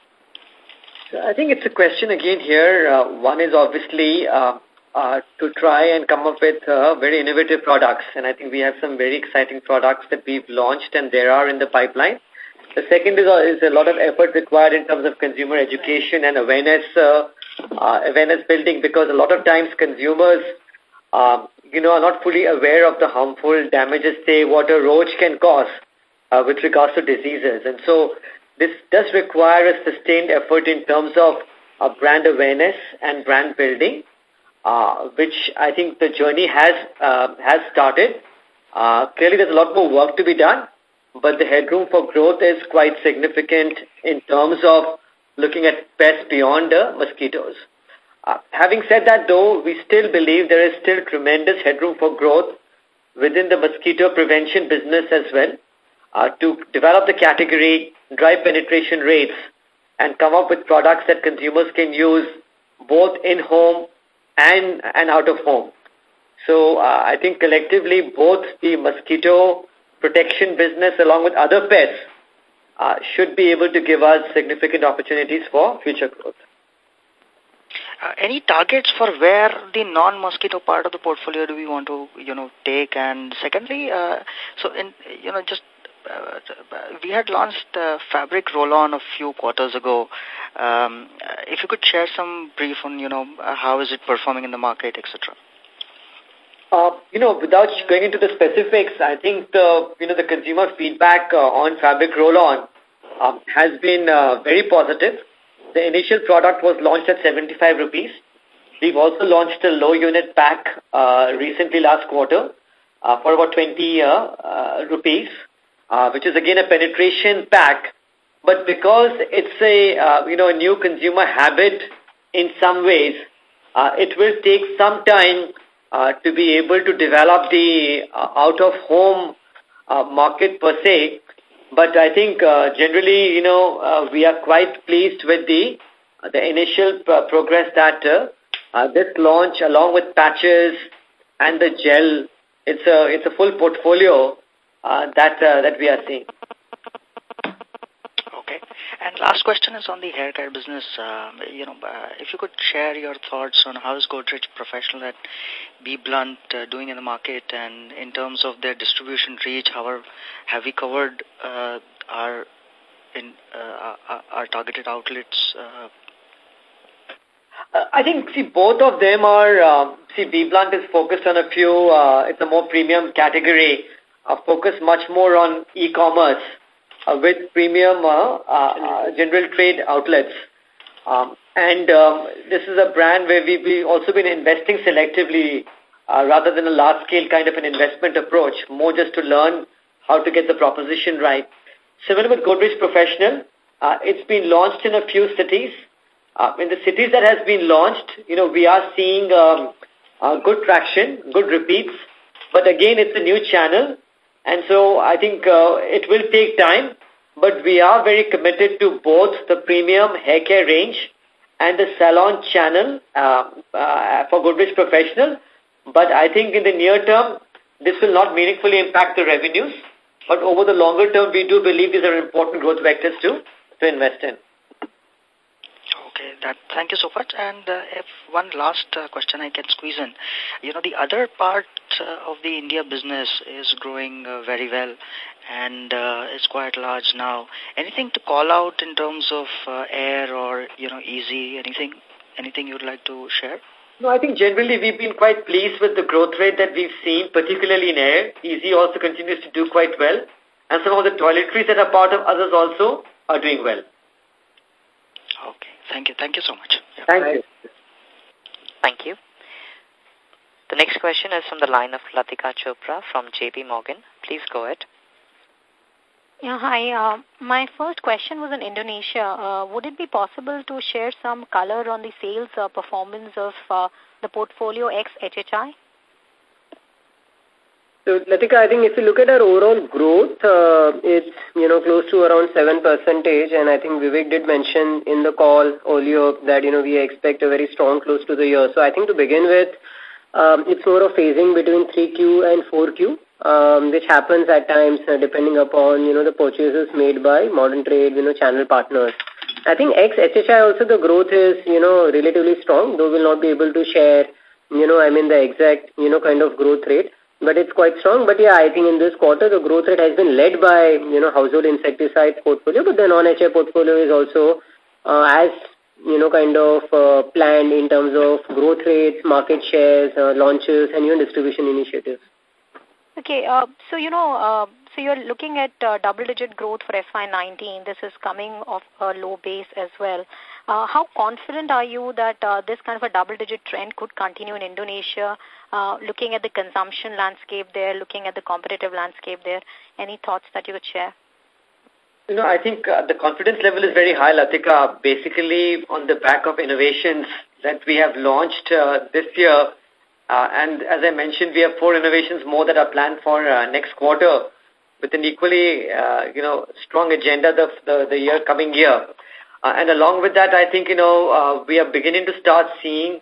I think it's a question again here. Uh, one is obviously uh, uh, to try and come up with uh, very innovative products. And I think we have some very exciting products that we've launched and there are in the pipeline. The second is, uh, is a lot of effort required in terms of consumer education and awareness, uh, uh, awareness building because a lot of times consumers, um, you know, are not fully aware of the harmful damages, say, what a roach can cause uh, with regards to diseases. And so this does require a sustained effort in terms of uh, brand awareness and brand building, uh, which I think the journey has uh, has started. Uh, clearly, there's a lot more work to be done, but the headroom for growth is quite significant in terms of looking at pests beyond uh, mosquitoes. Uh, having said that, though, we still believe there is still tremendous headroom for growth within the mosquito prevention business as well uh, to develop the category, drive penetration rates, and come up with products that consumers can use both in-home and, and out of home. So uh, I think collectively both the mosquito protection business along with other pets uh, should be able to give us significant opportunities for future growth. Uh, any targets for where the non-mosquito part of the portfolio do we want to, you know, take? And secondly, uh, so in, you know, just uh, we had launched uh, fabric roll-on a few quarters ago. Um, if you could share some brief on, you know, how is it performing in the market, etc. Uh, you know, without going into the specifics, I think the, you know, the consumer feedback uh, on fabric roll-on um, has been uh, very positive. The initial product was launched at 75 rupees. We've also launched a low unit pack uh, recently last quarter uh, for about 20 uh, uh, rupees, uh, which is again a penetration pack. But because it's a, uh, you know, a new consumer habit in some ways, uh, it will take some time uh, to be able to develop the uh, out-of-home uh, market per se. But I think uh, generally, you know, uh, we are quite pleased with the uh, the initial progress that this launch, along with patches and the gel, it's a it's a full portfolio that that we are seeing. And last question is on the hair care business. Um, you know, uh, if you could share your thoughts on how is Godrej Professional at B Blunt uh, doing in the market and in terms of their distribution reach, how are, have we covered uh, our in uh, our targeted outlets? Uh, uh, I think, see, both of them are, see, B Blunt is focused on a few, it's a more premium category, uh, focused much more on e-commerce with premium uh, uh, uh, general trade outlets. Um, and um, this is a brand where we've we also been investing selectively uh, rather than a large-scale kind of an investment approach, more just to learn how to get the proposition right. Similar with Godrej Professional, uh, it's been launched in a few cities. Uh, in the cities that has been launched, you know, we are seeing um, uh, good traction, good repeats. But again, it's a new channel. And so I think uh, it will take time, but we are very committed to both the premium hair care range and the salon channel uh, uh, for Godrej Professional. But I think in the near term, this will not meaningfully impact the revenues. But over the longer term, we do believe these are important growth vectors to, to invest in. Okay, that, thank you so much. And uh, if one last uh, question I can squeeze in. You know, the other part uh, of the India business is growing uh, very well and it's quite large now. Anything to call out in terms of uh, aer or, you know, Ezee, anything, anything you'd like to share? No, I think generally we've been quite pleased with the growth rate that we've seen, particularly in aer. Ezee also continues to do quite well. And some of the toiletries that are part of others also are doing well. Okay. Thank you. Thank you so much. Yeah. Thank you. Thank you. The next question is from the line of Latika Chopra from JP Morgan. Please go ahead. Yeah, hi. Uh, my first question was in Indonesia. Uh, would it be possible to share some color on the sales uh, performance of uh, the portfolio ex-HHI? So, Latika, I think if you look at our overall growth, uh, it's, you know, close to around 7 percentage. And I think Vivek did mention in the call earlier that, you know, we expect a very strong close to the year. So I think to begin with, um, it's more of phasing between 3Q and 4Q, um, which happens at times uh, depending upon, you know, the purchases made by modern trade, you know, channel partners. I think ex-HHI also the growth is, you know, relatively strong, though we'll not be able to share, you know, I mean the exact, you know, kind of growth rate but it's quite strong. But yeah, I think in this quarter, the growth rate has been led by, you know, household insecticide portfolio, but the non-HI portfolio is also uh, as, you know, kind of uh, planned in terms of growth rates, market shares, uh, launches, and even distribution initiatives. Okay, uh, so, you know, uh, so you're looking at uh, double-digit growth for FY19. This is coming off a low base as well. Uh, how confident are you that uh, this kind of a double-digit trend could continue in Indonesia, uh, looking at the consumption landscape there, looking at the competitive landscape there? Any thoughts that you would share? You know, I think uh, the confidence level is very high, Latika, basically on the back of innovations that we have launched uh, this year. Uh, and as I mentioned, we have four innovations more that are planned for uh, next quarter with an equally, uh, you know, strong agenda the, the, the year coming year. Uh, and along with that, I think, you know, uh, we are beginning to start seeing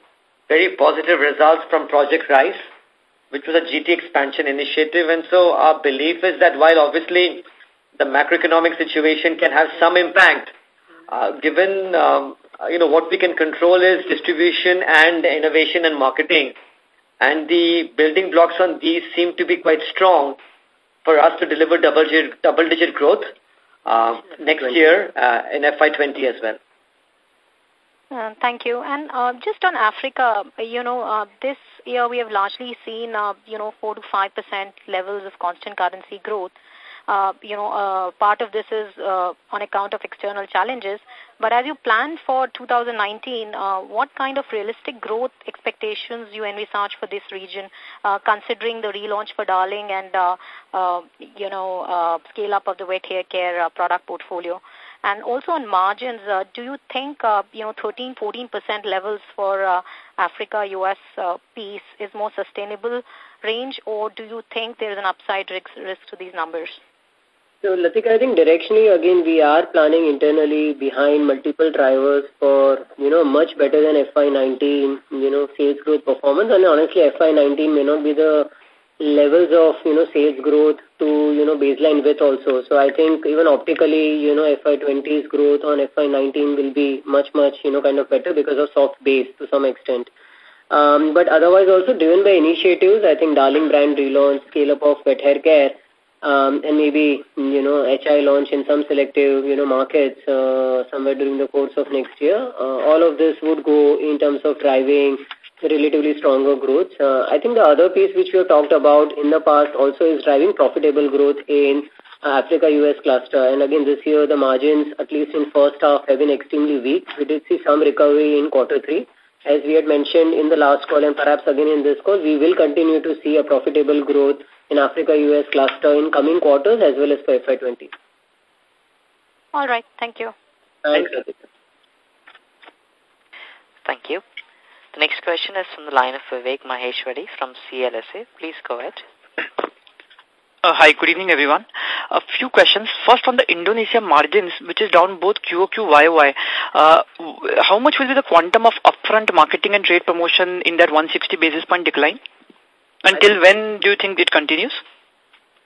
very positive results from Project Rise, which was a GT expansion initiative. And so our belief is that while obviously the macroeconomic situation can have some impact, uh, given, um, you know, what we can control is distribution and innovation and marketing. And the building blocks on these seem to be quite strong for us to deliver double-digit double digit growth uh, next year uh, in FY20 as well. Uh, thank you. And uh, just on Africa, you know, uh, this year we have largely seen, uh, you know, 4 to 5% levels of constant currency growth uh, you know, uh, part of this is uh, on account of external challenges. But as you plan for 2019, uh, what kind of realistic growth expectations you envisage for this region, uh, considering the relaunch for Darling and, uh, uh, you know, uh, scale up of the wet hair care uh, product portfolio? And also on margins, uh, do you think, uh, you know, 13, 14% levels for uh, Africa, U.S. Uh, piece is more sustainable range, or do you think there is an upside risk, risk to these numbers? So, Latika, I think directionally, again, we are planning internally behind multiple drivers for, you know, much better than FY19, you know, sales growth performance. And honestly, FY19 may not be the levels of, you know, sales growth to, you know, baseline with also. So I think even optically, you know, FY20's growth on FY19 will be much, much, you know, kind of better because of soft base to some extent. Um, but otherwise also driven by initiatives, I think Darling brand relaunch, scale up of wet hair care, um, and maybe, you know, HI launch in some selective, you know, markets uh, somewhere during the course of next year. Uh, all of this would go in terms of driving relatively stronger growth. Uh, I think the other piece which we have talked about in the past also is driving profitable growth in uh, Africa-US cluster. And again, this year the margins, at least in first half, have been extremely weak. We did see some recovery in quarter three. As we had mentioned in the last call and perhaps again in this call, we will continue to see a profitable growth in Africa-US cluster in coming quarters as well as for FY20. All right. Thank you. Thanks, Thank you. The next question is from the line of Vivek Maheshwari from CLSA. Please go ahead. Uh, hi, good evening, everyone. A few questions. First, on the Indonesia margins, which is down both QOQ, YOY, uh, how much will be the quantum of upfront marketing and trade promotion in that 160 basis point decline? Until when do you think it continues?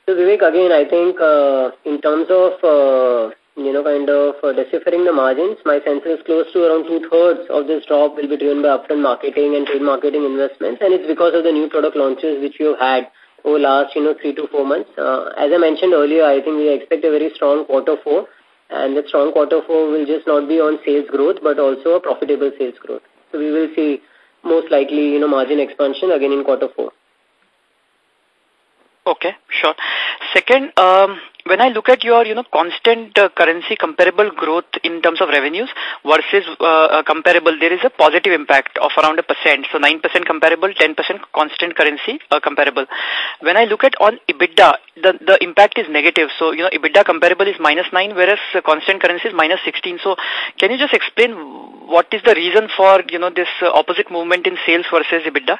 So Vivek, again, I think uh, in terms of, uh, you know, kind of uh, deciphering the margins, my sense is close to around two-thirds of this drop will be driven by upfront marketing and trade marketing investments. And it's because of the new product launches which we have had over last, you know, three to four months. Uh, as I mentioned earlier, I think we expect a very strong quarter four. And the strong quarter four will just not be on sales growth, but also a profitable sales growth. So we will see most likely, you know, margin expansion again in quarter four. Okay, sure. Second, um, when I look at your, you know, constant uh, currency comparable growth in terms of revenues versus uh, comparable, there is a positive impact of around a percent. So 9% comparable, 10% constant currency uh, comparable. When I look at on EBITDA, the, the impact is negative. So, you know, EBITDA comparable is minus 9, whereas uh, constant currency is minus 16. So can you just explain what is the reason for, you know, this uh, opposite movement in sales versus EBITDA?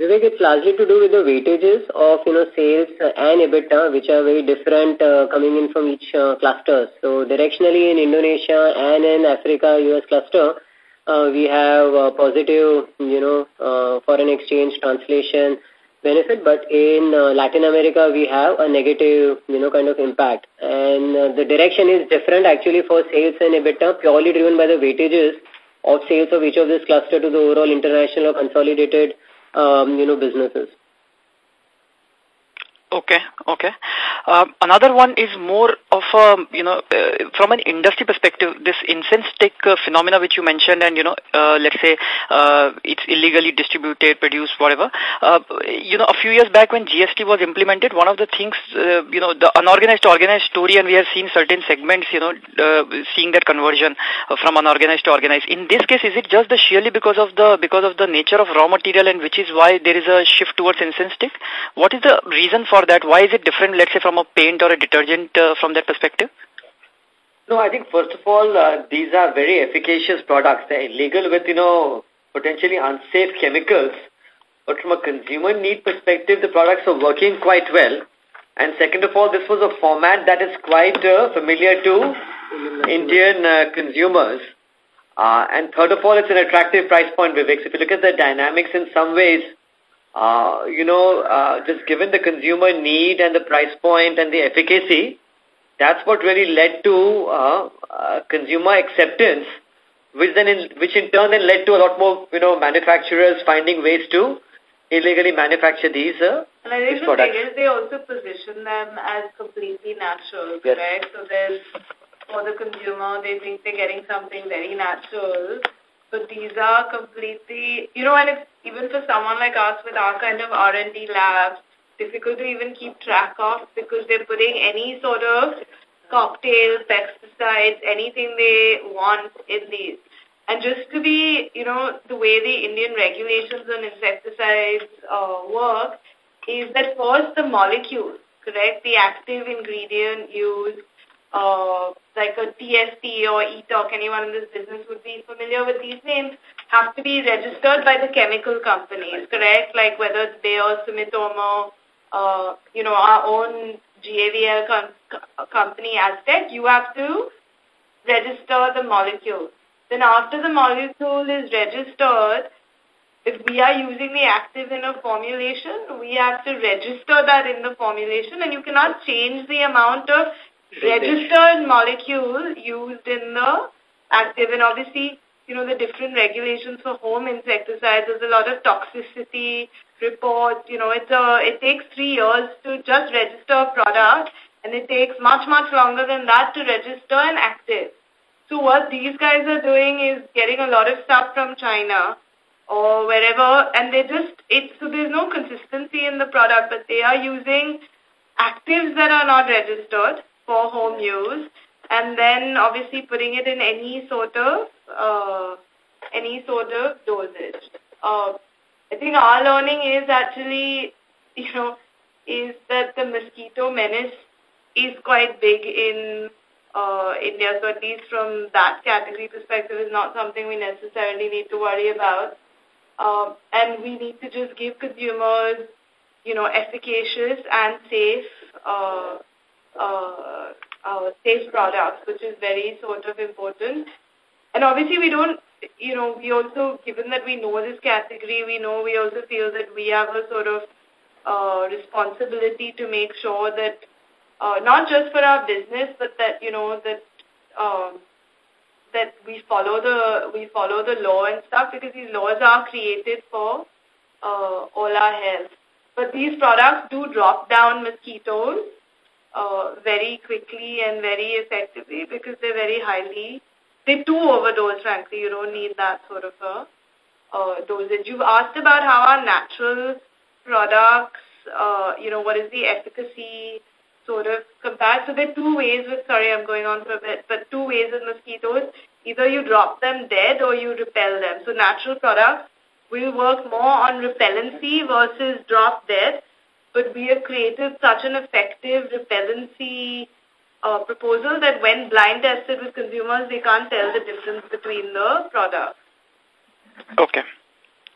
Vivek, it's largely to do with the weightages of, you know, sales and EBITDA, which are very different uh, coming in from each uh, cluster. So directionally in Indonesia and in Africa, US cluster, uh, we have a positive, you know, uh, foreign exchange translation benefit, but in uh, Latin America, we have a negative, you know, kind of impact. And uh, the direction is different actually for sales and EBITDA, purely driven by the weightages of sales of each of this cluster to the overall international or consolidated um, you know, businesses. Okay, okay. Uh, another one is more of a, you know, uh, from an industry perspective, this incense stick uh, phenomena which you mentioned and, you know, uh, let's say uh, it's illegally distributed, produced, whatever. Uh, you know, a few years back when GST was implemented, one of the things, uh, you know, the unorganized to organized story and we have seen certain segments, you know, uh, seeing that conversion uh, from unorganized to organized. In this case, is it just the sheerly because of the because of the nature of raw material and which is why there is a shift towards incense stick? What is the reason for that? Why is it different, let's say, from a paint or a detergent uh, from that perspective? No, I think first of all, uh, these are very efficacious products. They're illegal with, you know, potentially unsafe chemicals. But from a consumer need perspective, the products are working quite well. And second of all, this was a format that is quite uh, familiar to Indian consumers. And third of all, it's an attractive price point, Vivek. So if you look at the dynamics in some ways, uh, you know, uh, just given the consumer need and the price point and the efficacy, that's what really led to uh, uh, consumer acceptance, which then in, which in turn then led to a lot more, you know, manufacturers finding ways to illegally manufacture these, uh, and I think the products. thing is they also position them as completely natural, Yes. correct? So there's, for the consumer, they think they're getting something very natural, but these are completely, you know, and it's even for someone like us with our kind of R&D labs, difficult to even keep track of because they're putting any sort of cocktails, pesticides, anything they want in these. And just to be, you know, the way the Indian regulations on insecticides uh, work is that first the molecule, correct, the active ingredient used, uh, like a TST or ETOC, anyone in this business would be familiar with these names, have to be registered by the chemical companies, correct? Like whether it's Bayer, Sumitomo, uh, you know, our own GAVL com company Astec, you have to register the molecule. Then after the molecule is registered, if we are using the active in a formulation, we have to register that in the formulation and you cannot change the amount of registered molecule used in the active. And obviously, you know, the different regulations for home insecticides, there's a lot of toxicity reports, you know, it's a, it takes three years to just register a product and it takes much, much longer than that to register an active. So what these guys are doing is getting a lot of stuff from China or wherever, and they just, it's, so there's no consistency in the product, but they are using actives that are not registered for home use, and then obviously putting it in any sort of, uh, any sort of dosage. Uh, I think our learning is actually, you know, is that the mosquito menace is quite big in uh, India. So at least from that category perspective is not something we necessarily need to worry about. Uh, and we need to just give consumers, you know, efficacious and safe, uh, uh, uh, safe products, which is very sort of important. And obviously we don't, you know, we also, given that we know this category, we know we also feel that we have a sort of uh, responsibility to make sure that uh, not just for our business, but that, you know, that um, that we follow the we follow the law and stuff because these laws are created for uh, all our health. But these products do drop down mosquitoes uh, very quickly and very effectively because they're very highly, they do overdose, frankly. You don't need that sort of a uh, dosage. You've asked about how our natural products, uh, you know, what is the efficacy sort of compared. So there are two ways with, sorry, I'm going on for a bit, but two ways with mosquitoes. Either you drop them dead or you repel them. So natural products will work more on repellency versus drop dead, but we have created such an effective repellency uh, proposal that when blind tested with consumers, they can't tell the difference between the products. Okay.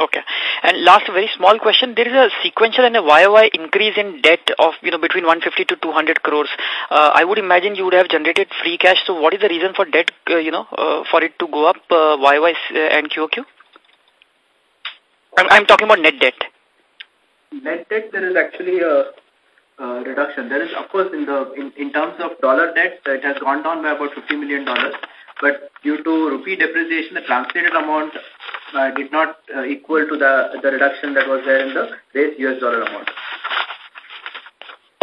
Okay. And last, very small question. There is a sequential and a YOY increase in debt of, you know, between 150 to 200 crores. Uh, I would imagine you would have generated free cash. So what is the reason for debt, uh, you know, uh, for it to go up uh, YOY and QOQ? I'm, I'm talking about net debt. Net debt, there is actually a, a reduction. There is, of course, in the in, in terms of dollar debt, it has gone down by about $50 million. But due to rupee depreciation, the translated amount uh, did not uh, equal to the the reduction that was there in the base US dollar amount.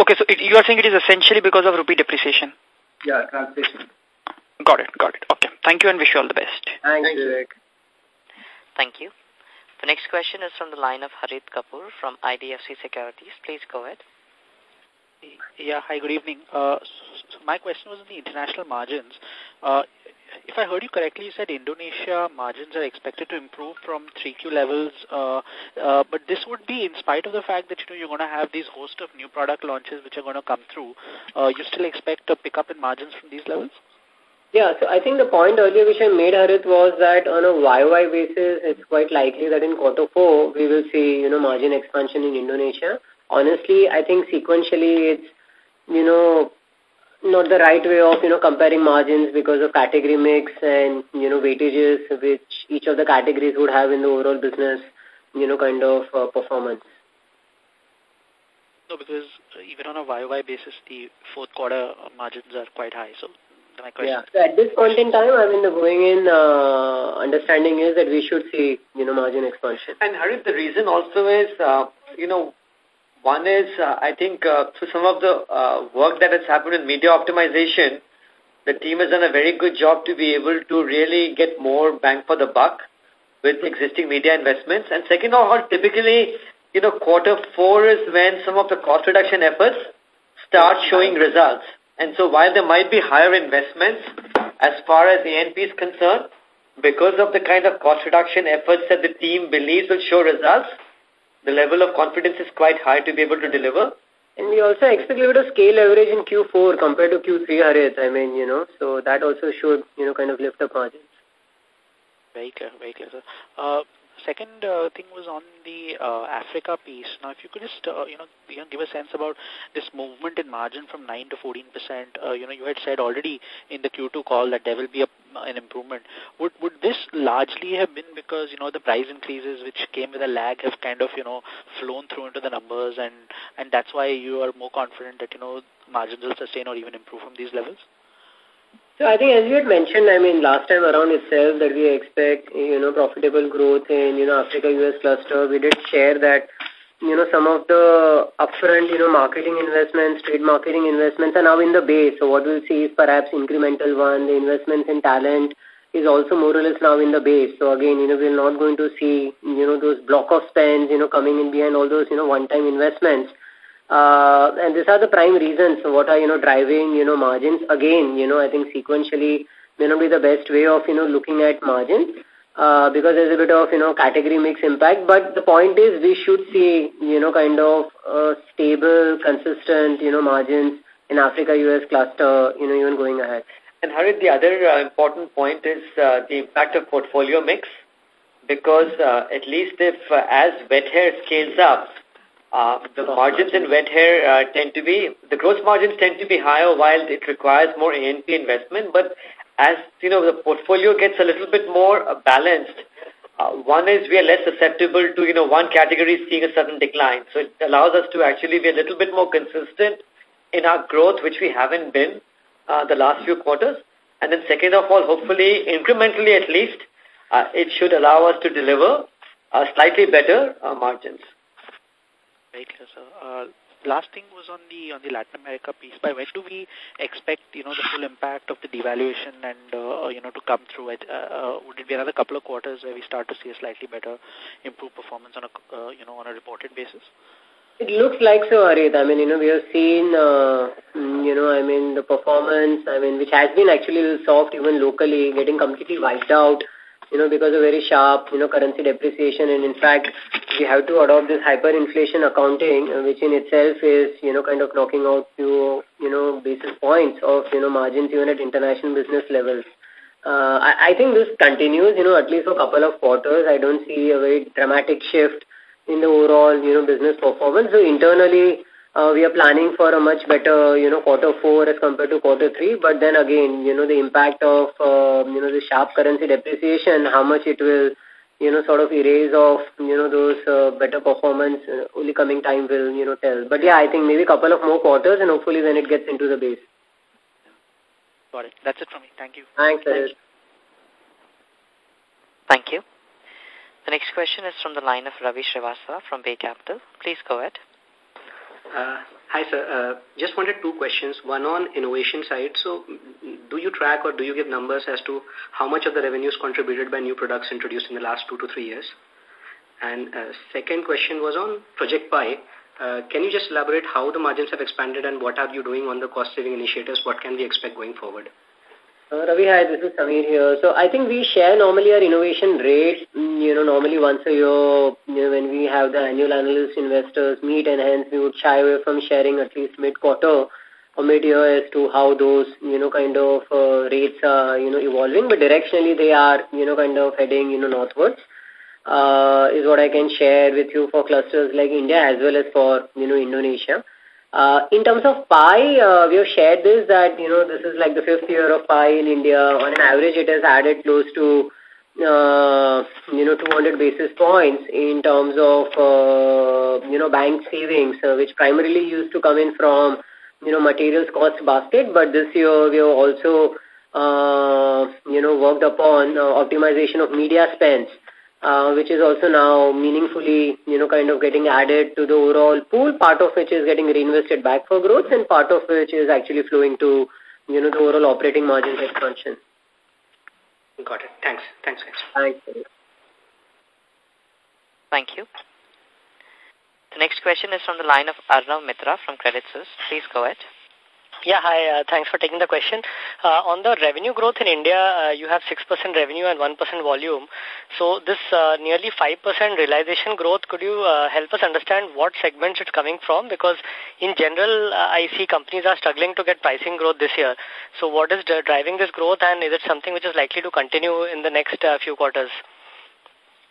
Okay, so it, you are saying it is essentially because of rupee depreciation? Yeah, translation. Got it, got it. Okay. Thank you and wish you all the best. Thanks, Thank Vivek. Thank you. The next question is from the line of Harit Kapoor from IDFC Securities. Please go ahead. Yeah, hi, good evening. Uh, my question was on the international margins. Uh, if I heard you correctly, you said Indonesia margins are expected to improve from 3Q levels, uh, uh, but this would be in spite of the fact that you know you're going to have these host of new product launches which are going to come through. Uh, you still expect a pickup in margins from these levels? Yeah, so I think the point earlier which I made, Harit, was that on a YY basis, it's quite likely that in quarter four, we will see, you know, margin expansion in Indonesia. Honestly, I think sequentially it's, you know, not the right way of, you know, comparing margins because of category mix and, you know, weightages which each of the categories would have in the overall business, you know, kind of uh, performance. No, because even on a YY basis, the fourth quarter margins are quite high. So my question. Yeah. So at this point in time, I mean, the going in uh, understanding is that we should see, you know, margin expansion. And Harit, the reason also is, uh, you know, one is, uh, I think, uh, through some of the uh, work that has happened in media optimization, the team has done a very good job to be able to really get more bang for the buck with existing media investments. And second of all, typically, you know, quarter four is when some of the cost reduction efforts start showing results. And so while there might be higher investments as far as the NP is concerned, because of the kind of cost reduction efforts that the team believes will show results, the level of confidence is quite high to be able to deliver. And we also expect a little bit of scale leverage in Q4 compared to Q3, Harit. I mean, you know, so that also should, you know, kind of lift up margins. Very clear, very clear, sir. Uh, second uh, thing was on the uh, Africa piece. Now, if you could just, uh, you know, give a sense about this movement in margin from 9 to 14 percent. Uh, you know, you had said already in the Q2 call that there will be a, an improvement. Would would this largely have been because you know the price increases which came with a lag have kind of you know flown through into the numbers, and and that's why you are more confident that you know margins will sustain or even improve from these levels? So I think as you had mentioned, I mean, last time around itself that we expect, you know, profitable growth in, you know, Africa-US cluster, we did share that, you know, some of the upfront, you know, marketing investments, trade marketing investments are now in the base. So what we'll see is perhaps incremental one, the investments in talent is also more or less now in the base. So again, you know, we're not going to see, you know, those block of spends, you know, coming in behind all those, you know, one-time investments. Uh, and these are the prime reasons what are, you know, driving, you know, margins. Again, you know, I think sequentially may not be the best way of, you know, looking at margins uh, because there's a bit of, you know, category mix impact. But the point is we should see, you know, kind of uh, stable, consistent, you know, margins in Africa-US cluster, you know, even going ahead. And Harit, the other uh, important point is uh, the impact of portfolio mix because uh, at least if uh, as wet hair scales up, uh, the margins in wet hair uh, tend to be, the gross margins tend to be higher while it requires more A&P investment. But as, you know, the portfolio gets a little bit more uh, balanced, uh, one is we are less susceptible to, you know, one category seeing a sudden decline. So it allows us to actually be a little bit more consistent in our growth, which we haven't been uh, the last few quarters. And then second of all, hopefully, incrementally at least, uh, it should allow us to deliver uh, slightly better uh, margins. Very clear, sir. Uh, last thing was on the on the Latin America piece. By when do we expect you know the full impact of the devaluation and uh, you know to come through? It, uh, uh, would it be another couple of quarters where we start to see a slightly better improved performance on a uh, you know on a reported basis? It looks like so, Harit. I mean, you know, we have seen, uh, you know, I mean, the performance, I mean, which has been actually soft even locally, getting completely wiped out you know, because of very sharp, you know, currency depreciation. And in fact, we have to adopt this hyperinflation accounting, uh, which in itself is, you know, kind of knocking out few, you know, basis points of, you know, margins even at international business levels. Uh, I, I think this continues, you know, at least for a couple of quarters. I don't see a very dramatic shift in the overall, you know, business performance. So internally, uh, we are planning for a much better, you know, quarter four as compared to quarter three. But then again, you know, the impact of, uh, you know, the sharp currency depreciation, how much it will, you know, sort of erase off, you know, those uh, better performance, uh, only coming time will, you know, tell. But yeah, I think maybe a couple of more quarters and hopefully then it gets into the base. Got it. That's it from me. Thank you. Thanks, Thank Thank you. The next question is from the line of Ravi Srivastava from Bay Capital. Please go ahead. Uh, Hi, sir. Uh, just wanted two questions. One on innovation side. So, do you track or do you give numbers as to how much of the revenues contributed by new products introduced in the last two to three years? And uh, second question was on Project Pi. Uh, can you just elaborate how the margins have expanded and what are you doing on the cost-saving initiatives? What can we expect going forward? Uh, Ravi, hi, this is Samir here. So I think we share normally our innovation rate, mm, you know, normally once a year, you know, when we have the annual analyst investors meet and hence we would shy away from sharing at least mid-quarter or mid-year as to how those, you know, kind of uh, rates are, you know, evolving. But directionally they are, you know, kind of heading, you know, northwards uh, is what I can share with you for clusters like India as well as for, you know, Indonesia. Uh, in terms of Pi, uh, we have shared this that, you know, this is like the fifth year of Pi in India. On an average, it has added close to, uh, you know, 200 basis points in terms of, uh, you know, bank savings, uh, which primarily used to come in from, you know, materials cost basket. But this year, we have also, uh, you know, worked upon uh, optimization of media spends uh, which is also now meaningfully, you know, kind of getting added to the overall pool, part of which is getting reinvested back for growth and part of which is actually flowing to, you know, the overall operating margin expansion. Got it. Thanks. Thanks, guys. Thanks. Thank you. The next question is from the line of Arnav Mitra from Credit Suisse. Please go ahead. Yeah, hi. Uh, thanks for taking the question. Uh, on the revenue growth in India, uh, you have 6% revenue and 1% volume. So this uh, nearly 5% realization growth, could you uh, help us understand what segments it's coming from? Because in general, uh, I see companies are struggling to get pricing growth this year. So what is driving this growth and is it something which is likely to continue in the next few quarters?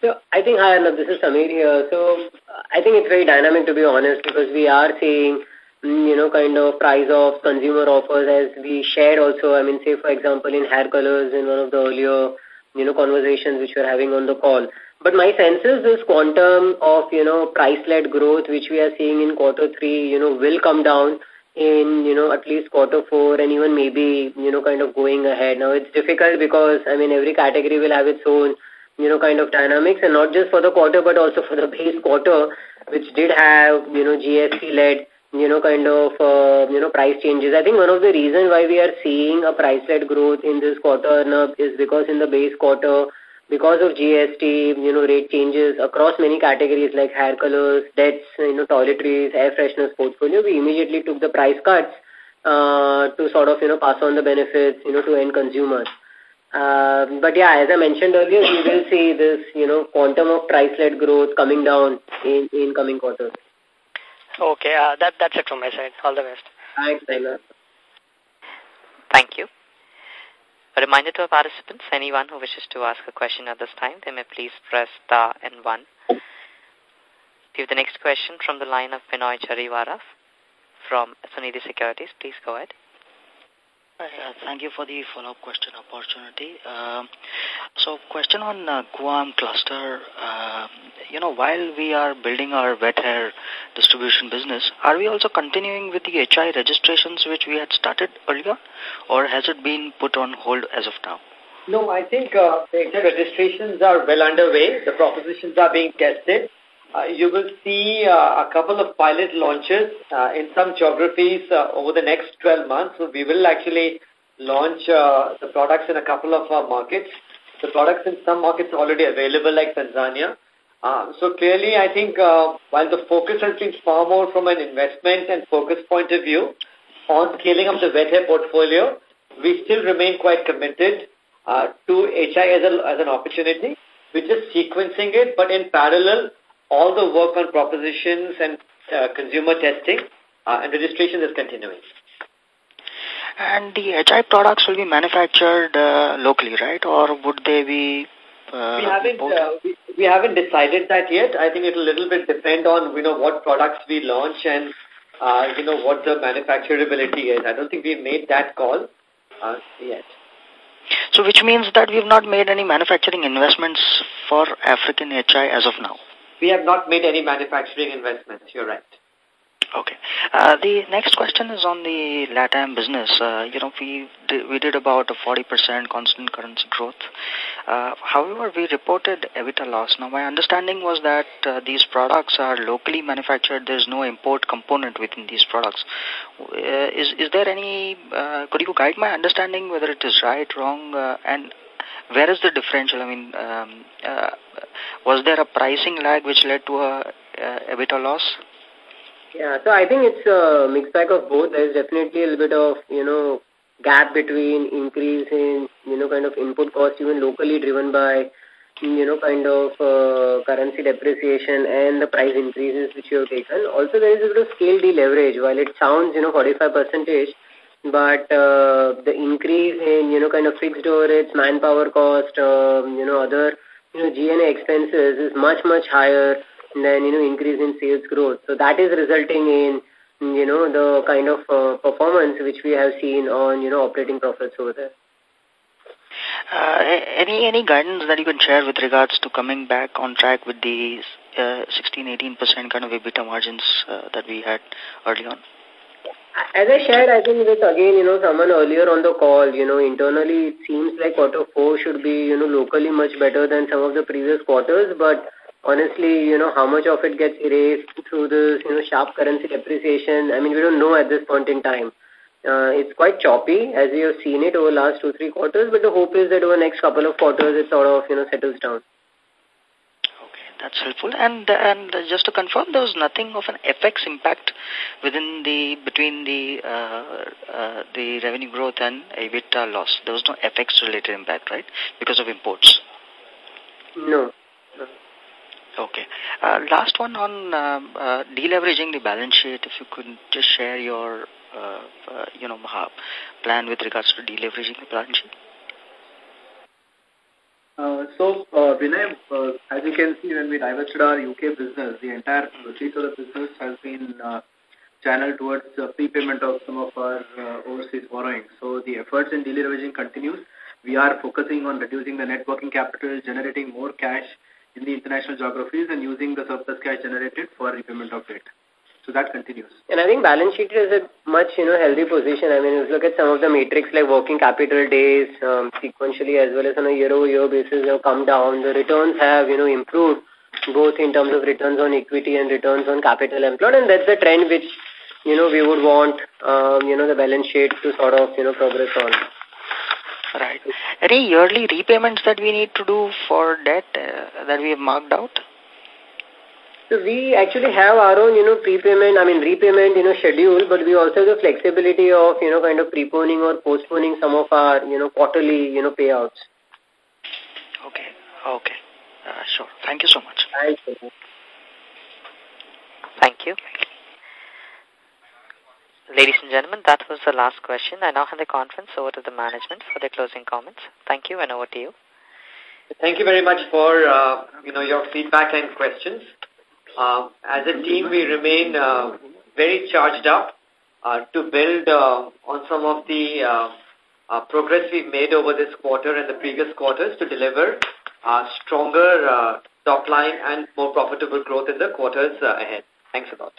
So I think, hi, this is Samir here. So I think it's very dynamic to be honest because we are seeing you know, kind of price of consumer offers as we shared also, I mean, say, for example, in hair colors in one of the earlier, you know, conversations which we're having on the call. But my sense is this quantum of, you know, price-led growth which we are seeing in quarter three, you know, will come down in, you know, at least quarter four and even maybe, you know, kind of going ahead. Now, it's difficult because, I mean, every category will have its own, you know, kind of dynamics and not just for the quarter but also for the base quarter which did have, you know, GST-led you know, kind of, uh, you know, price changes. I think one of the reasons why we are seeing a price-led growth in this quarter is because in the base quarter, because of GST, you know, rate changes across many categories like hair colors, deads, you know, toiletries, air fresheners portfolio, we immediately took the price cuts uh, to sort of, you know, pass on the benefits, you know, to end consumers. Uh, but yeah, as I mentioned earlier, we will see this, you know, quantum of price-led growth coming down in, in coming quarters. Okay, uh, that, that's it from my side. All the best. Thanks, Taylor. Thank you. A reminder to our participants, anyone who wishes to ask a question at this time, they may please press star and one. We have the next question from the line of Binoy Jariwala from Sunidhi Securities. Please go ahead. Uh, thank you for the follow-up question opportunity. Uh, so question on uh, GAUM cluster, uh, you know, while we are building our wet hair distribution business, are we also continuing with the HI registrations which we had started earlier or has it been put on hold as of now? No, I think uh, the registrations are well underway. The propositions are being tested. Uh, you will see uh, a couple of pilot launches uh, in some geographies uh, over the next 12 months. So we will actually launch uh, the products in a couple of our markets. The products in some markets are already available like Tanzania. Uh, so clearly, I think uh, while the focus has been far more from an investment and focus point of view on scaling up the wet hair portfolio, we still remain quite committed uh, to HI as, a, as an opportunity. We're just sequencing it, but in parallel, all the work on propositions and uh, consumer testing uh, and registration is continuing. And the HI products will be manufactured uh, locally, right? Or would they be... Uh, we haven't uh, we, we haven't decided that yet. I think it will a little bit depend on you know what products we launch and uh, you know what the manufacturability is. I don't think we've made that call uh, yet. So which means that we've not made any manufacturing investments for African HI as of now? We have not made any manufacturing investments, you're right. Okay. Uh, the next question is on the LATAM business. Uh, you know, we did, we did about a 40% constant currency growth. Uh, however, we reported EBITDA loss. Now, my understanding was that uh, these products are locally manufactured. There's no import component within these products. Uh, is, is there any, uh, could you guide my understanding whether it is right, wrong, and where is the differential? I mean, um, uh, was there a pricing lag which led to a uh, EBITDA loss? Yeah, so I think it's a mixed bag of both. There's definitely a little bit of, you know, gap between increase in, you know, kind of input cost even locally driven by, you know, kind of uh, currency depreciation and the price increases which you have taken. Also, there is a bit of scale deleverage. While it sounds, you know, 45 percentage, but uh, the increase in, you know, kind of fixed overheads, manpower cost, um, you know, other, you know, GNA expenses is much, much higher than, you know, increase in sales growth. So that is resulting in, you know, the kind of uh, performance which we have seen on, you know, operating profits over there. Uh, any any guidance that you can share with regards to coming back on track with the uh, 16-18% kind of EBITDA margins uh, that we had early on? As I shared, I think with again, you know, someone earlier on the call, you know, internally it seems like quarter four should be, you know, locally much better than some of the previous quarters, but honestly, you know, how much of it gets erased through this, you know, sharp currency depreciation, I mean, we don't know at this point in time. Uh, it's quite choppy as we have seen it over the last two, three quarters, but the hope is that over the next couple of quarters it sort of, you know, settles down. That's helpful. And and just to confirm, there was nothing of an FX impact within the between the uh, uh, the revenue growth and EBITDA loss. There was no FX related impact, right? Because of imports. No. Okay. Uh, last one on um, uh, deleveraging the balance sheet. If you could just share your, uh, uh, you know, plan with regards to deleveraging the balance sheet. Uh, so, uh, Vinay, uh, as you can see, when we divested our UK business, the entire proceeds of the business has been uh, channeled towards uh, prepayment of some of our uh, overseas borrowing. So, the efforts in deleveraging continues. We are focusing on reducing the net working capital, generating more cash, in the international geographies and using the surplus cash generated for repayment of debt. So that continues. And I think balance sheet is a much, you know, healthy position. I mean, if you look at some of the metrics like working capital days, um, sequentially as well as on a year-over-year -year basis have come down. The returns have, you know, improved both in terms of returns on equity and returns on capital employed. And that's the trend which, you know, we would want, um, you know, the balance sheet to sort of, you know, progress on. Right. Any yearly repayments that we need to do for debt uh, that we have marked out? So we actually have our own, you know, prepayment, I mean, repayment, you know, schedule, but we also have the flexibility of, you know, kind of preponing or postponing some of our, you know, quarterly, you know, payouts. Okay. Okay. Uh, sure. Thank you so much. Thank you. Thank you. Ladies and gentlemen, that was the last question. I now hand the conference over to the management for their closing comments. Thank you and over to you. Thank you very much for, uh, you know, your feedback and questions. Uh, as a team, we remain uh, very charged up uh, to build uh, on some of the uh, uh, progress we've made over this quarter and the previous quarters to deliver uh, stronger uh, top line and more profitable growth in the quarters uh, ahead. Thanks a lot.